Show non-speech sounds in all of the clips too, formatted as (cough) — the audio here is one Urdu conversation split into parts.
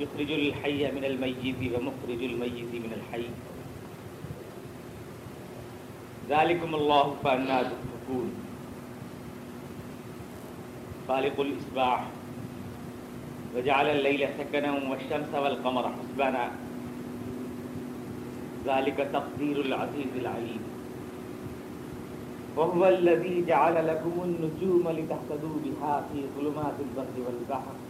يخرج الحي من الميت ومخرج الميت من الحي. ذلكم الله فأنا تؤفكون. خالق الإصباح. وجعل الليل سكنا والشمس والقمر حسبانا. ذلك تقدير العزيز العليم. وهو الذي جعل لكم النجوم لتهتدوا بها في ظلمات البر والبحر.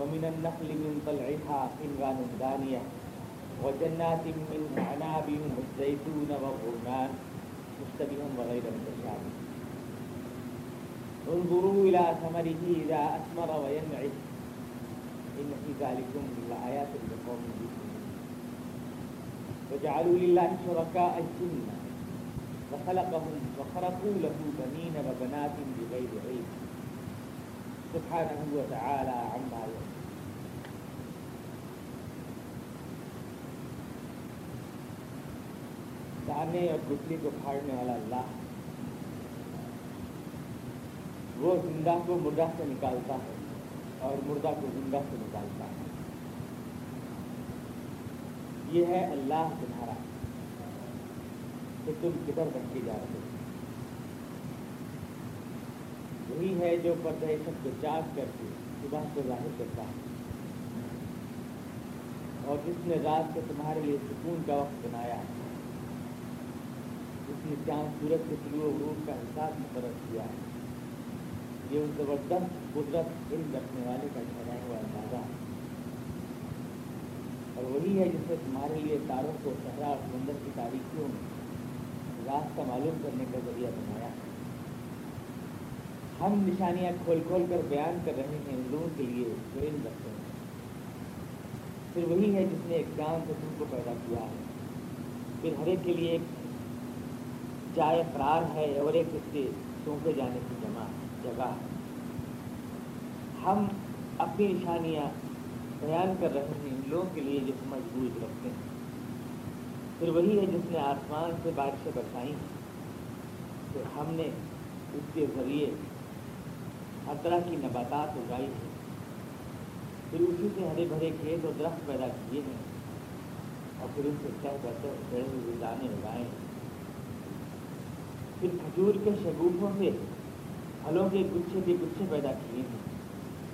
ومن النخل من طلعها قنوان دانية وجنات من أعناب والزيتون والرمان مشتبها وغير متشابه. انظروا إلى ثمره إذا أثمر وينعش إن في ذلكم لآيات لقوم يؤمنون. وجعلوا لله شركاء الجن وخلقهم وخرقوا له بنين وبنات بغير علم. سبحانه وتعالى عما يصفون. دانے اور گٹلی کو پھاڑنے والا اللہ وہ زندہ کو مردہ سے نکالتا ہے اور مردہ کو زندہ سے نکالتا ہے۔ یہ ہے اللہ تمہارا کہ تم کدھر بچے جا رہے ہو؟ وہی ہے جو پردہ سب کو چاک کر کے صبح کو ظاہر کرتا ہے۔ اور جس نے رات کو تمہارے لیے سکون کا وقت بنایا ہے جس نے چاند سورج کے طلوع و غروب کا حساب مقرر کیا ہے۔ یہ زبردست قدرت علم رکھنے والے کا ٹھہرا ہوا اندازہ ہے۔ اور وہی ہے جس نے تمہارے لیے تاروں کو صحرا اور سمندر کی تاریخیوں میں راستہ معلوم کرنے کا ذریعہ بنایا ہے۔ ہم نشانیاں کھول کھول کر بیان کر رہے ہیں ان لوگوں کے لیے، جو رکھتے ہیں۔ پھر وہی ہے جس نے ایک جان سے تم کو پیدا کیا ہے۔ پھر ہر ایک کے لیے ایک جائے قرار ہے اور ایک اس کے سونپے جانے کی جمع، جگہ۔ ہم اپنی نشانیاں بیان کر رہے ہیں ان لوگوں کے لیے جو سمجھ بوجھ رکھتے ہیں۔ پھر وہی ہے جس نے آسمان سے بارشیں برسائی ہیں۔ تو ہم نے اس کے ذریعے ہر طرح کی نباتات اگائی ہیں۔ پھر اسی سے ہرے بھرے کھیت اور درخت پیدا کیے ہیں۔ اور پھر ان سے طے بہتر بڑے ہوئے دانے اگائے ہیں۔ پھر کھجور کے شگوفوں سے پھلوں کے گچھے کے گچھے پیدا کیے ہیں،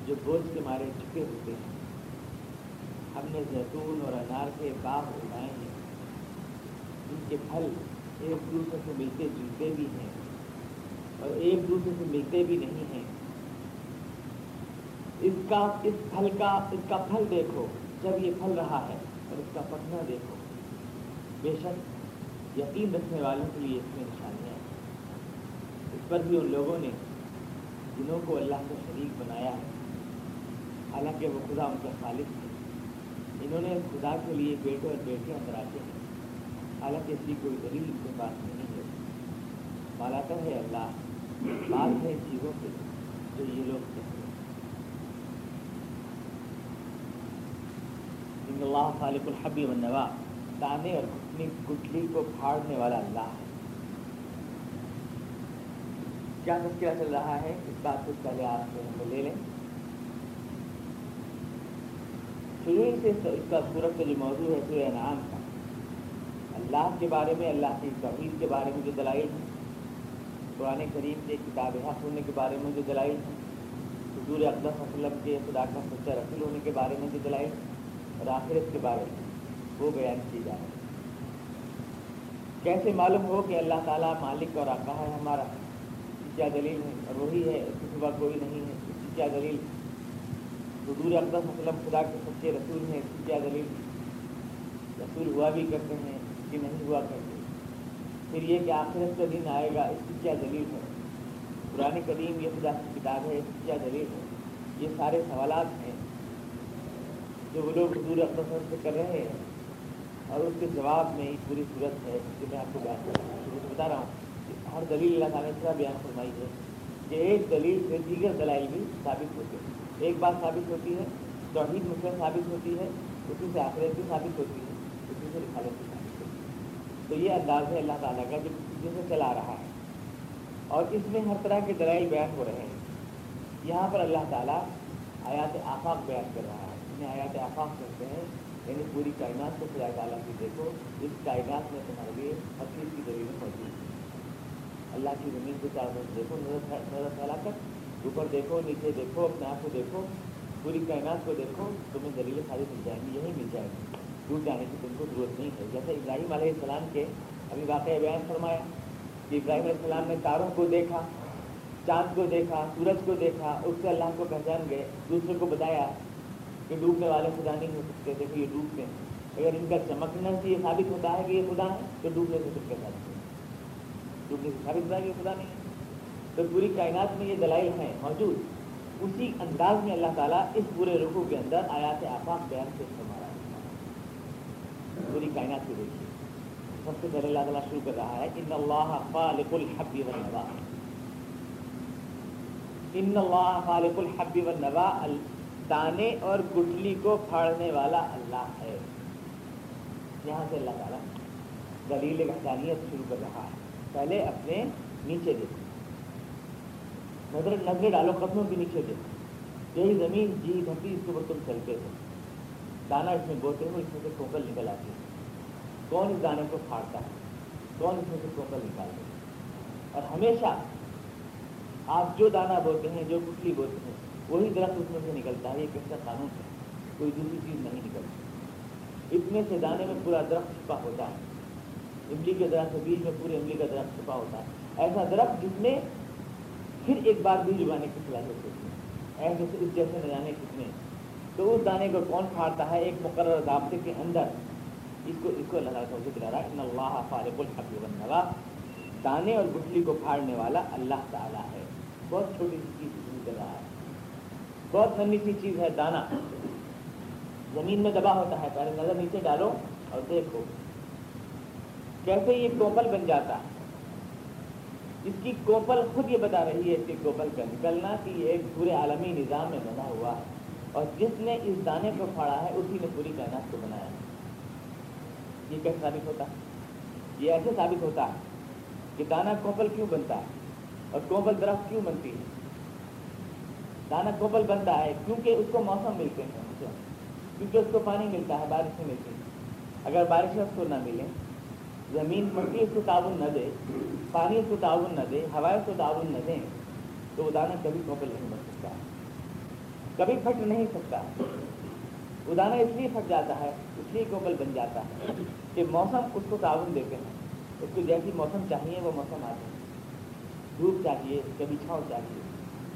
جو بوجھ کے مارے چکے ہوتے ہیں۔ ہم نے زیتون اور انار کے باغ اگائے ہیں۔ جن کے پھل ایک دوسرے سے ملتے جلتے بھی ہیں اور ایک دوسرے سے ملتے بھی نہیں ہیں۔ اس کا، اس پھل کا، اس کا پھل دیکھو، جب یہ پھل رہا ہے اور اس کا پکنا دیکھو۔ بے شک یقین رکھنے والوں کے لیے اس میں نشانیاں ہیں۔ اس پر بھی ان لوگوں نے جنہوں کو اللہ کا شریک بنایا ہے، حالانکہ وہ خدا ان کا خالق ہے انہوں نے خدا کے لیے بیٹے اور بیٹیاں کراتے ہیں۔ حالانکہ اس کی کوئی دلیل ان کے پاس نہیں ہے۔ بالاتا ہے اللہ، بات ہے چیزوں سے جو یہ لوگ کہتے ہیں۔ ان اللہ خالق الحبی النوا دانے اور اپنی گٹلی کو پھاڑنے والا اللہ ہے۔ کیا تذکرہ چل رہا ہے؟ اس بات کو پہلے آپ سے ہم لے لیں۔ شروع سے اس کا صورت کا جو موضوع ہے، سورہ انعام کا۔ اللہ کے بارے میں، اللہ کی توحید کے بارے میں جو دلائل ہیں، قرآن کریم کے، کتاب حق ہونے کے بارے میں جو دلائل ہیں، حضور اقدس وسلم کے خدا کا سچا رسول ہونے کے بارے میں جو دلائل ہیں اور آخرت کے بارے میں وہ بیان کی جا رہی کیسے معلوم ہو کہ اللہ تعالیٰ مالک اور آقا ہے؟ ہمارا کیا دلیل ہے؟ اور وہی ہے، اس کے صبح کوئی نہیں ہے۔ اس کی کیا دلیل؟ حضور اقدس وسلم خدا کے سچے رسول ہیں، اس کی کیا دلیل؟ رسول ہوا بھی کرتے ہیں کہ نہیں ہوا کرتے۔ پھر یہ کہ آخرت کا دن آئے گا، اس کی کیا دلیل ہے؟ قرآن کریم یہ خدا کی کتاب ہے، اس کی کیا دلیل ہے؟ یہ سارے سوالات ہیں۔ جو وہ لوگ حضور اختصر سے کر رہے ہیں، اور اس کے جواب میں ایک پوری صورت ہے جو میں آپ کو بیان کر رہا ہوں۔ بتا رہا ہوں کہ ہر دلیل اللہ تعالیٰ نے بیان فرمائی ہے کہ ایک دلیل سے دیگر دلائل بھی ثابت ہوتے ہیں۔ ایک بات ثابت ہوتی ہے، توحید مسلم ثابت ہوتی ہے، اسی سے آخرت بھی ثابت ہوتی ہے، اسی سے رسالت بھی ثابت ہوتی ہے۔ تو یہ انداز ہے اللہ تعالیٰ کا جو جسے چلا رہا ہے۔ اور اس میں ہر طرح کے دلائل بیان ہو رہے ہیں۔ یہاں پر اللہ تعالیٰ آیات آفاق بیان کر رہا ہے۔ انہیں آیات آفاق کہتے ہیں یعنی پوری کائنات کو خدا تعالیٰ کی دیکھو، اس کائنات میں تمہارے لیے ہر چیز کی دلیلیں موجود ہیں اللہ کی زمین کو چاروں دیکھو، نظر پھیلا کر، اوپر دیکھو، نیچے دیکھو، اپنے آپ کو دیکھو، پوری کائنات کو دیکھو، تمہیں دلیلیں ساری مل جائیں گی، یہی مل جائے گی۔ دور جانے کی تم کو ضرورت نہیں ہے۔ جیسے ابراہیم علیہ السلام کے ابھی واقعہ بیان فرمایا کہ ابراہیم علیہ السلام نے تاروں کو دیکھا، چاند کو دیکھا، سورج کو دیکھا، اس سے اللہ کو پہچان گئے، دوسرے کو بتایا کہ ڈوبنے والے خدا نہیں ہو سکتے، دیکھو یہ ڈوبتے ہیں اگر ان کا چمکنا سے یہ ثابت ہوتا ہے کہ یہ خدا ہے، تو ڈوبنے سے سب کے ساتھ ڈوبنے سے ثابت ہوتا ہے کہ یہ خدا نہیں ہے۔ تو پوری کائنات میں یہ دلائل ہیں، موجود۔ اسی انداز میں اللہ تعالیٰ اس پورے رخو کے اندر آیات آفاق بیان سے استعمال پوری کائنات کی دیکھیے۔ سب سے پہلے اللہ تعالیٰ شروع کر رہا ہے، ان اللہ خالق الحب والنوا ان اللہ خالق الحب والنوا دانے اور گٹلی کو پھاڑنے والا اللہ ہے۔ یہاں سے اللہ تعالیٰ دلیل وحدانیت شروع کر رہا ہے۔ پہلے اپنے نیچے دیکھو۔ نظر نظر ڈالو، قدموں کے نیچے دیکھو۔ یہی زمین جی دھرتی، اس کے اوپر تم چلتے ہو دانا اس میں بوتے ہو اس میں سے کوکل نکل آتی ہے۔ کون اس دانے کو پھاڑتا ہے؟ کون اس میں سے کوکل نکالتے ہے؟ اور ہمیشہ آپ جو دانا بوتے ہیں، جو گٹلی بوتے ہیں وہی درخت اس میں سے نکلتا ہے، یہ کس کا قانون ہے، کوئی دوسری چیز نہیں نکلتی۔ اتنے سے دانے میں پورا درخت چھپا ہوتا ہے۔ املی کے درخت کے بیچ میں پورے املی کا درخت چھپا ہوتا ہے۔ ایسا درخت جس میں پھر ایک بار بیج اگانے کی صلاحیت ہوتی ہے۔ ایسے اس جیسے نہ جانے کتنے تو اس دانے کو کون پھاڑتا ہے؟ ایک مقرر ضابطے کے اندر۔ اس کو اس کو اللہ تعالیٰ ذکر رہا ہے اللہ فارق الحب النوا دانے اور گٹلی کو پھاڑنے والا اللہ تعالیٰ ہے۔ بہت چھوٹی سی چیز کر رہا ہے۔ بہت نمی سی چیز ہے دانا۔ زمین میں دبا ہوتا ہے، پہلے نظر نیچے ڈالو اور دیکھو۔ کیسے یہ کوپل بن جاتا؟ ہے اس کی کوپل خود یہ بتا رہی ہے اس کی کوپل کا نکلنا کہ یہ ایک پورے عالمی نظام میں بنا ہوا ہے اور جس نے اس دانے کو پھاڑا ہے، اسی نے پوری کائنات کو بنایا ہے۔ یہ کیسے ثابت ہوتا؟ ہے یہ ایسے ثابت ہوتا ہے کہ دانا کوپل کیوں بنتا ہے اور کوپل درخت کیوں بنتی؟ ہے دانا کوپل بنتا ہے، کیونکہ اس کو موسم ملتے ہیں اچھا۔ کیونکہ اس کو پانی ملتا ہے بارشیں ملتی۔ ہے اگر بارش اس کو نہ ملے، زمین مٹی اس کو تعاون نہ دے، پانی اس کو تعاون نہ دے، ہوا اس کو تعاون نہ دیں تو وہ دانا کبھی کوپل نہیں بن سکتا۔ کبھی پھٹ نہیں سکتا۔ وہ دانا اس لیے پھٹ جاتا ہے، اس لیے کوپل بن جاتا ہے کہ موسم اس کو تعاون دیتے ہیں۔ اس کو جیسی موسم چاہیے، وہ موسم آتے ہیں دھوپ چاہیے، کبھی چھاؤں چاہیے۔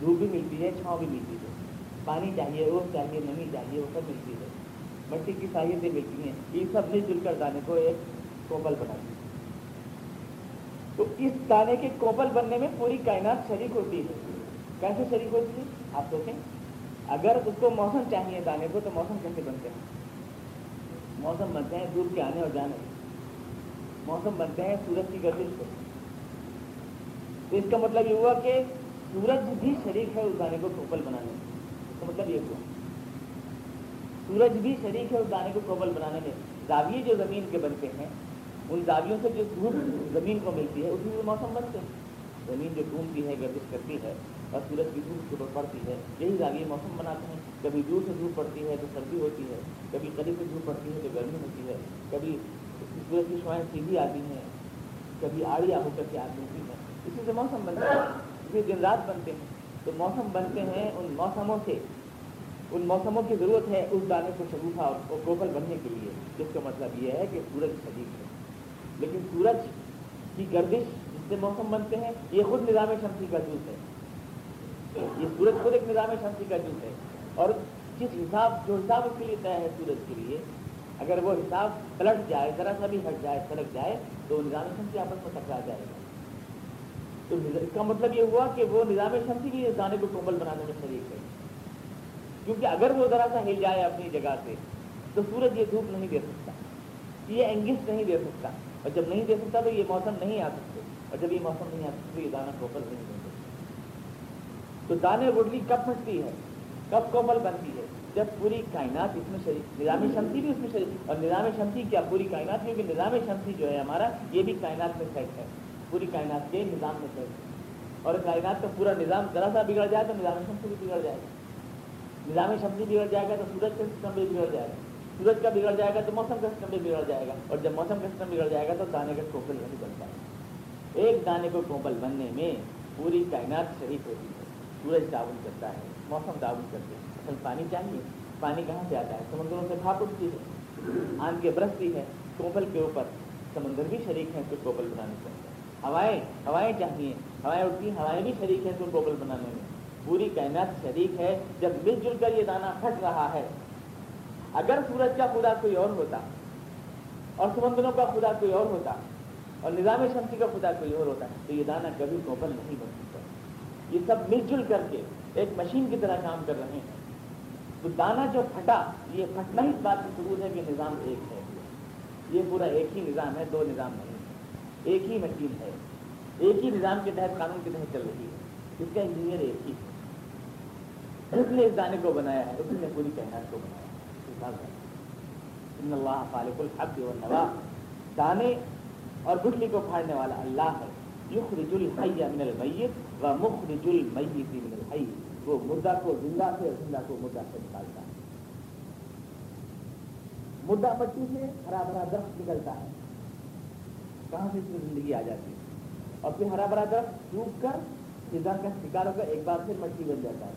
دھوپ بھی ملتی ہے، چھاؤں بھی ملتی ہے۔ پانی چاہیے اوس چاہیے، نمی چاہیے، وہ سب ملتی ہے۔ مٹی کی صلاحیتیں ملتی ہیں۔ یہ سب مل جل کر دانے کو ایک کوپل بناتی ہے تو اس دانے کے کوپل بننے میں پوری کائنات شریک ہوتی ہے۔ کیسے شریک ہوتی ہے؟ آپ سوچیں۔ اگر اس کو موسم چاہیے دانے کو، تو موسم کیسے بنتے ہیں؟ موسم بنتے ہیں دودھ کے آنے اور جانے۔ موسم بنتے ہیں سورج کی گردش سے۔ تو اس کا مطلب یہ ہوا کہ سورج بھی شریک ہے اس دانے کو کوپل بنانے میں۔ اس کا مطلب یہ ہوا۔ سورج بھی شریک ہے اس دانے کو کوپل بنانے میں۔ زاویے جو زمین کے بنتے ہیں، ان زاویوں سے جو دھوپ زمین کو ملتی ہے، اسی میں موسم بنتے ہیں۔ زمین جو گھومتی ہے، گردش کرتی ہے، اور سورج کی دھوپ کے پڑتی ہے۔ یہی زاویے موسم بناتے ہیں۔ کبھی دور سے دھوپ پڑتی ہے تو سردی ہوتی ہے، کبھی قریب سے دھوپ پڑتی ہے تو گرمی ہوتی ہے، کبھی سورج کی شوائیں سیدھی آتی ہیں، کبھی آڑیا ہو کر کے آتی ہوتی ہیں۔ اسی سے موسم بنتا ہے۔ اسی دن رات بنتے ہیں تو موسم بنتے ہیں ان موسموں سے، ان موسموں کی ضرورت ہے اس دانے کو شگوفہ اور کوپل بننے کے لیے، جس کا مطلب یہ ہے کہ سورج شدید ہے۔ لیکن سورج کی گردش جس سے موسم بنتے ہیں، یہ خود نظام شمسی کا جوس ہے۔ یہ سورج خود ایک نظام شمسی کا جوس ہے۔ اور جس حساب، جو حساب اس کے لیے طے ہے سورج کے لیے، اگر وہ حساب پلٹ جائے، ذرا سا بھی ہٹ جائے، سڑک جائے، تو نظام شمسی آپس میں ٹکرا جائے گا۔ تو اس کا مطلب یہ ہوا کہ وہ نظام شمسی بھی دانے کو کومل بنانے میں شریک ہے۔ کیونکہ اگر وہ ذرا سا ہل جائے اپنی جگہ سے، تو سورج یہ دھوپ نہیں دے سکتا۔ یہ انگس نہیں دے سکتا۔ اور جب نہیں دے سکتا تو یہ موسم نہیں آ سکتے۔ اور جب یہ موسم نہیں آ سکتا تو یہ دانا کوپل نہیں دے سکتا تو دانے گڈلی کب پھٹتی ہے؟ کب کوپل بنتی ہے؟ جب پوری کائنات اس میں شریک، نظام شمسی بھی اس میں شریک۔ اور نظام شمسی کیا؟ پوری کائنات کیونکہ نظام شمسی جو ہے ہمارا، یہ بھی کائنات میں سیٹ ہے۔ پوری کائنات کے نظام میں سیٹ اور کائنات کا پورا نظام ذرا سا بگڑ جائے تو نظام شمسی بھی بگڑ جائے گا۔ نظام شمسی بگڑ جائے گا تو سورج کا سسٹم بھی بگڑ جائے گا۔ سورج کا بگڑ جائے گا تو موسم کا سسٹم بھی بگڑ جائے گا۔ اور جب موسم کا سسٹم بگڑ جائے گا تو دانے کا کوپل نہیں بن پائے گا ایک دانے کو کوپل بننے میں پوری کائنات شریک ہوتی ہے۔ سورج تعاون کرتا ہے، موسم تعاون کرتے ہیں اصل پانی چاہیے۔ پانی کہاں سے آتا ہے؟ سمندروں سے بھاپ اٹھتی ہے۔ آن کے برستی ہے۔ کوپل کے اوپر سمندر بھی شریک ہیں پھر کوپل بنانے کے ہوائیں ہوائیں چاہیے ہوائیں اٹھتی ہیں ہوائیں بھی شریک ہیں پھر کوپل بنانے میں۔ پوری کائنات شریک ہے، جب مل جل کر یہ دانہ پھٹ رہا ہے۔ اگر سورج کا خدا کوئی اور ہوتا، اور سمندروں کا خدا کوئی اور ہوتا، اور نظام شمسی کا خدا کوئی اور ہوتا، تو یہ دانہ کبھی کوپل نہیں بن سکتا۔ یہ سب مل جل کر کے ایک مشین کی طرح کام کر رہے ہیں۔ تو دانا جو پھٹا، یہ پھٹنا ہی اس بات کی ثبوت ہے کہ نظام ایک ہے۔ یہ پورا ایک ہی نظام ہے، دو نظام نہیں۔ ایک ہی مشین ہے۔ ایک ہی نظام کے تحت قانون کے تحت چل رہی ہے۔ اس کا انجینئر ایک ہی ہے۔ اس نے اس دانے کو بنایا ہے۔ اس نے پوری کائنات کو بنایا ہے۔ ان اللہ خالق الحب والنوا۔ دانے اور گٹلی کو پھاڑنے والا اللہ ہے۔ یخرج الحی من المیت و مخرج المیت من الحی۔ وہ مردہ کو زندہ سے اور زندہ کو مردہ سے نکالتا ہے۔ مردہ مٹی سے ہرا بھرا درخت نکلتا ہے۔ کہاں سے اس میں زندگی آ جاتی ہے؟ اور پھر ہرا بھرا درخت سوکھ کر فضا کا شکار ہو کر ایک بار پھر مٹی بن جاتا ہے۔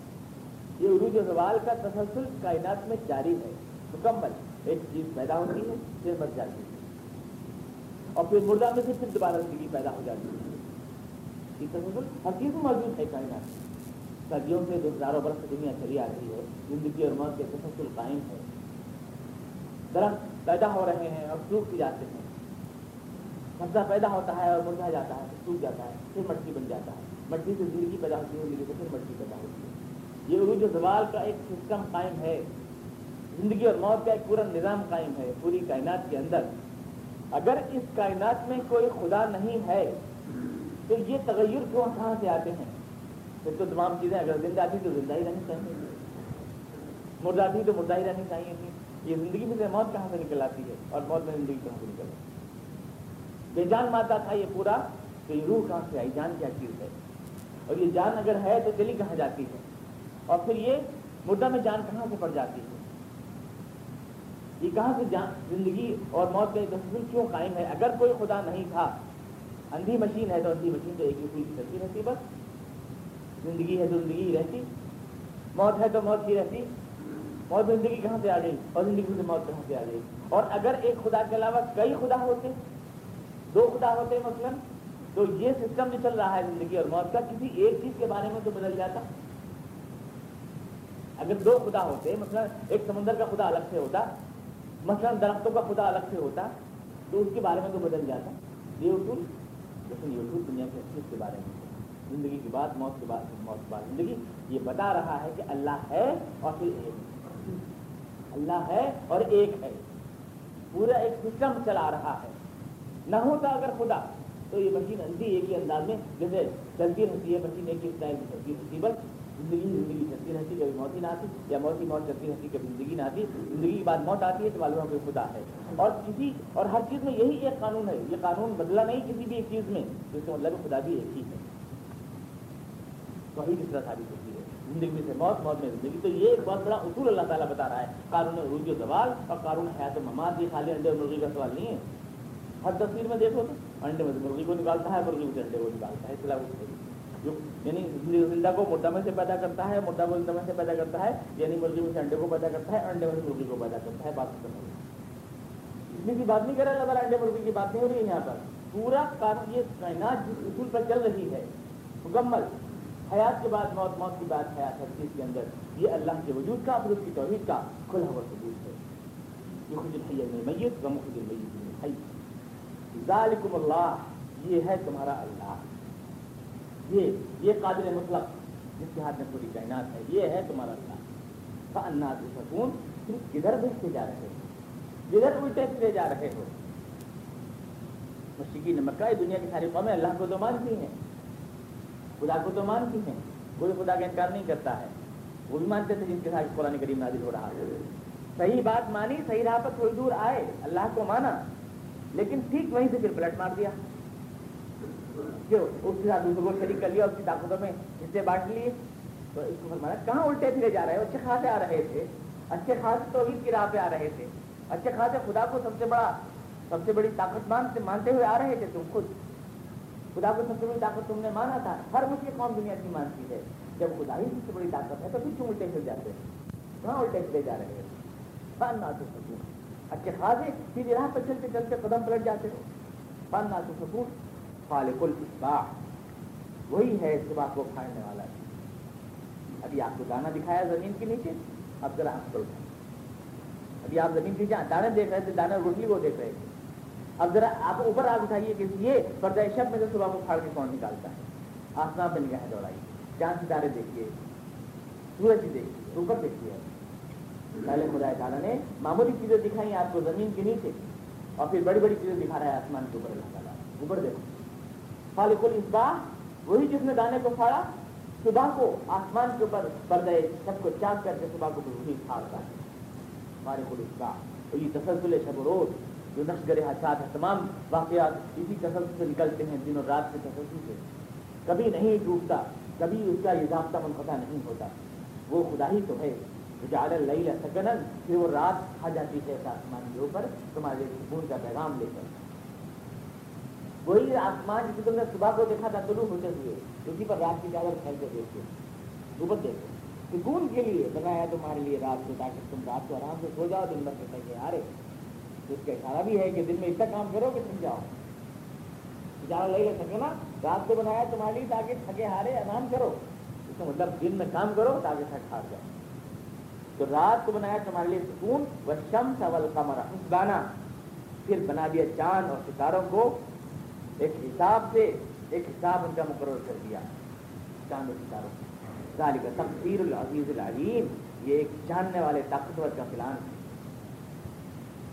یہ عروج و زوال کا تسلسل کائنات میں جاری ہے، مکمل۔ ایک چیز پیدا ہوتی ہے، پھر مر جاتی ہے۔ اور پھر مردہ میں سے پھر دوبارہ زندگی پیدا ہو جاتی ہے۔ ہر چیز میں موجود ہے کائنات۔ صدیوں سے جو ہزاروں برس دنیا چلی آ رہی ہے، زندگی اور موت کے تسلسل قائم ہے۔ درخت پیدا ہو رہے ہیں اور سوکھ جاتے ہیں۔ سبزہ پیدا ہوتا ہے اور مرجھا جاتا ہے سوکھ جاتا ہے، پھر مٹی بن جاتا ہے۔ مٹی سے زندگی پیدا ہوتی ہے زندگی سے پھر مٹی پیدا ہوتی ہے۔ یہ عروج و زوال کا ایک سسٹم قائم ہے، زندگی اور موت کا ایک پورا نظام قائم ہے، پوری کائنات کے اندر۔ اگر اس کائنات میں کوئی خدا نہیں ہے، تو یہ تغیر کیوں کہاں سے آتے ہیں؟ پھر تو تمام چیزیں، اگر زندہ تھی تو زندہ ہی رہنی چاہیے۔ مردہ تھی تو مردہ ہی رہنی چاہیے۔ تھی یہ زندگی میں سے موت کہاں سے نکل آتی ہے اور موت میں زندگی کہاں سے نکل آتی ہے؟ بے جان ماتا تھا یہ پورا تو یہ روح کہاں سے آئی؟ جان کیا چیز ہے؟ اور یہ جان اگر ہے تو چلی کہاں جاتی ہے؟ اور پھر یہ مردہ میں جان کہاں سے پڑ جاتی ہے؟ یہ کہاں سے جان زندگی اور موت کا تصویر کیوں قائم ہے؟ اگر کوئی خدا نہیں تھا، اندھی مشین ہے تو اندھی مشین تو ایک ہی پوری چلتی رہتی، بس زندگی ہے تو زندگی ہی رہتی، موت ہے تو موت ہی رہتی، موت زندگی کہاں سے آ گئی؟ اور زندگی سے موت کہاں سے آ گئی؟ اور اگر ایک خدا کے علاوہ کئی خدا ہوتے دو خدا ہوتے ہیں مثلا، تو یہ سسٹم جو چل رہا ہے زندگی اور موت کا، کسی ایک چیز کے بارے میں تو بدل جاتا۔ اگر دو خدا ہوتے، مثلا ایک سمندر کا خدا الگ سے ہوتا، مثلا درختوں کا خدا الگ سے ہوتا، تو اس کے بارے میں تو بدل جاتا۔ یہ اصول، لیکن یہ اصول دنیا کے چیز کے بارے میں۔ زندگی کے بعد، موت کے بعد موت کے بعد۔ زندگی یہ بتا رہا ہے کہ اللہ ہے اور پھر ایک۔ اللہ ہے اور ایک ہے۔ پورا ایک سسٹم چلا رہا ہے۔ نہ ہوتا اگر خدا، تو یہ مشین اندھی ایک ہی انداز میں، جیسے چلتی رہتی ہے، مشین ایک ہی اسٹائل میں چلتی رہتی بس زندگی زندگی چلتی رہتی کبھی موت ہی نہ آتی، یا موت کی موت چلتی رہتی، کبھی زندگی نہ آتی، زندگی کے بعد موت آتی ہے تو معلوم کوئی خدا ہے۔ اور کسی، اور ہر چیز میں یہی ایک قانون ہے، یہ قانون بدلا نہیں کسی بھی ایک چیز میں، جس کا مطلب خدا بھی ایک ہی ہے۔ وہی کس طرح ثابت ہوتی ہے، زندگی سے موت موت میں زندگی۔ تو یہ ایک بہت بڑا اصول اللہ تعالیٰ بتا رہا ہے۔ قانون عروج و زوال اور قانون حیات و مماد یہ خالی انڈے مرغی کا سوال نہیں ہے۔ ہر تصویر میں دیکھو تو انڈے میں سے مرغی کو نکالتا ہے، مرغی میں سے انڈے کو نکالتا ہے اس جو یعنی زندہ کو مردہ میں سے پیدا کرتا ہے، مردہ کو زندہ میں سے پیدا کرتا ہے یعنی مرغی میں سے انڈے کو پیدا کرتا ہے، انڈے میں سے مرغی کو پیدا کرتا ہے، بات ختم اتنی کی بات نہیں کر رہا اللہ تعالیٰ انڈے مرغی کی بات نہیں ہو رہی ہے یہاں پر۔ پورا قانون یہ کائنات جس اصول پر چل رہی ہے، مکمل۔ حیات کے بعد موت موت کی بات حیات، ہر چیز کے اندر۔ یہ اللہ کے وجود کا اور اس کی توحید کا کھلا ہوا ثبوت ہے۔ یہ خود الحیہ میں میت غم خود المیت ذالکم اللہ، یہ ہے تمہارا اللہ۔ یہ یہ قادر مطلق جس کے ہاتھ میں پوری کائنات ہے، یہ ہے تمہارا اللہ۔ انا سکون تم کدھر بھیجتے جا رہے ہو؟ جدھر الٹے پھرے جا رہے ہو؟ مشکی مکہ، دنیا کی ساری قومیں اللہ کو تو مانتی ہیں۔ خدا کو تو مانتی ہیں۔ کوئی خدا کا انکار نہیں کرتا ہے۔ وہ بھی مانتے تھے جن کے ساتھ قرآن کریم نازل ہو رہا ہے۔ صحیح بات مانی، صحیح راہ پر تھوڑی دور آئے، اللہ کو مانا۔ لیکن ٹھیک وہیں سے پھر پلٹ مار دیا۔ کیوں اس کے ساتھ دوسروں کو شریک کر لیا، اس کی طاقتوں میں حصے بانٹ لیے۔ تو اس کو فرمانا کہاں الٹے پھرے جا رہے اچھے خاصے آ رہے تھے۔ اچھے خاصے تو کی راہ پہ آ رہے تھے۔ اچھے خاصے خدا کو سب سے بڑا، سب سے بڑی طاقت مانتے مانتے ہوئے آ رہے تھے تم خود۔ خدا کو سب سے بڑی طاقت تم نے مانا تھا۔ ہر مجھے قوم دنیا کی مانتی ہے۔ جب خدا ہی سب سے بڑی طاقت ہے، تو پھر کیوں الٹے پھر جاتے ہیں؟ کہاں الٹے پھرے جا رہے ہیں پان نہ تو سکون اچھے خاصے سیدھی راہ پہ چلتے چلتے قدم پلٹ جاتے ہو۔ پان تو سکون، خالق الاسباح وہی ہے صبح کو کھانے والا ابھی آپ کو دانا دکھایا زمین کے نیچے؟ اب ذرا آپ کو ابھی آپ زمین کے نیچے دانے دیکھ رہے تھے، دانا روٹی کو دیکھ رہے تھے۔ اب ذرا آپ اوپر آگ اٹھائیے کہ یہ پردہ شب میں سے صبح کو پھاڑ کے کون نکالتا ہے؟ آسمان بن گیا ہے دوڑائی۔ چاند ستارے دیکھیے، سورج دیکھیے، اوپر دیکھیے۔ پہلے خدا تعالیٰ نے معمولی چیزیں دکھائی آپ کو زمین کے نیچے اور پھر بڑی بڑی چیزیں دکھا رہا ہے آسمان کے اوپر، اللہ تعالیٰ اوپر دیکھو۔ خالق الاسباح، وہی جس نے دانے کو پھاڑا، صبح کو آسمان کے اوپر پردے سب کو چاک کر کے صبح کو وہی پھاڑتا ہے۔ خالق الاسباح، وہی تسلسل شب و روز جو نقش گرے حادثات ہے تمام واقعات اسی تسلسل سے نکلتے ہیں دن اور رات کے تسلسل سے۔ کبھی نہیں ٹوٹتا کبھی اس کا یہ ضابطہ منقطع نہیں ہوتا۔ وہ خدا ہی تو ہے۔ جال لئی سکنن، پھر وہ رات آ جاتی ہے آسمان کے اوپر، تمہارے سکون کا پیغام لے کر۔ وہی آسمان جسے تم نے صبح کو دیکھا تھا، طلوع ہوتے ہوئے، اسی پر رات کی چادر پھیل کے دیکھتے۔ اوپر دیکھو سکون کے لیے بنایا تمہارے لیے رات کو، تاکہ تم رات کو آرام سے سو جاؤ، دن بھر کے کے آ رہے تو اس کا اشارہ بھی ہے کہ دن میں اتنا کام کرو کہ تھک جاؤ۔ اشارہ لے لے سکے نا رات کو بنایا تمہارے لیے تاکہ تھکے ہارے آرام کرو۔ اس کا مطلب دن میں کام کرو تاکہ تھک ہار جاؤ۔ تو رات کو بنایا تمہارے لیے سکون و شمس اول قمر بانا پھر بنا دیا چاند اور ستاروں کو ایک حساب سے، ایک حساب ان کا مقرر کر دیا۔ چاند و ستاروں ذالک تقدیر العزیز العلیم۔ یہ ایک جاننے والے طاقتور کا پلان ہے۔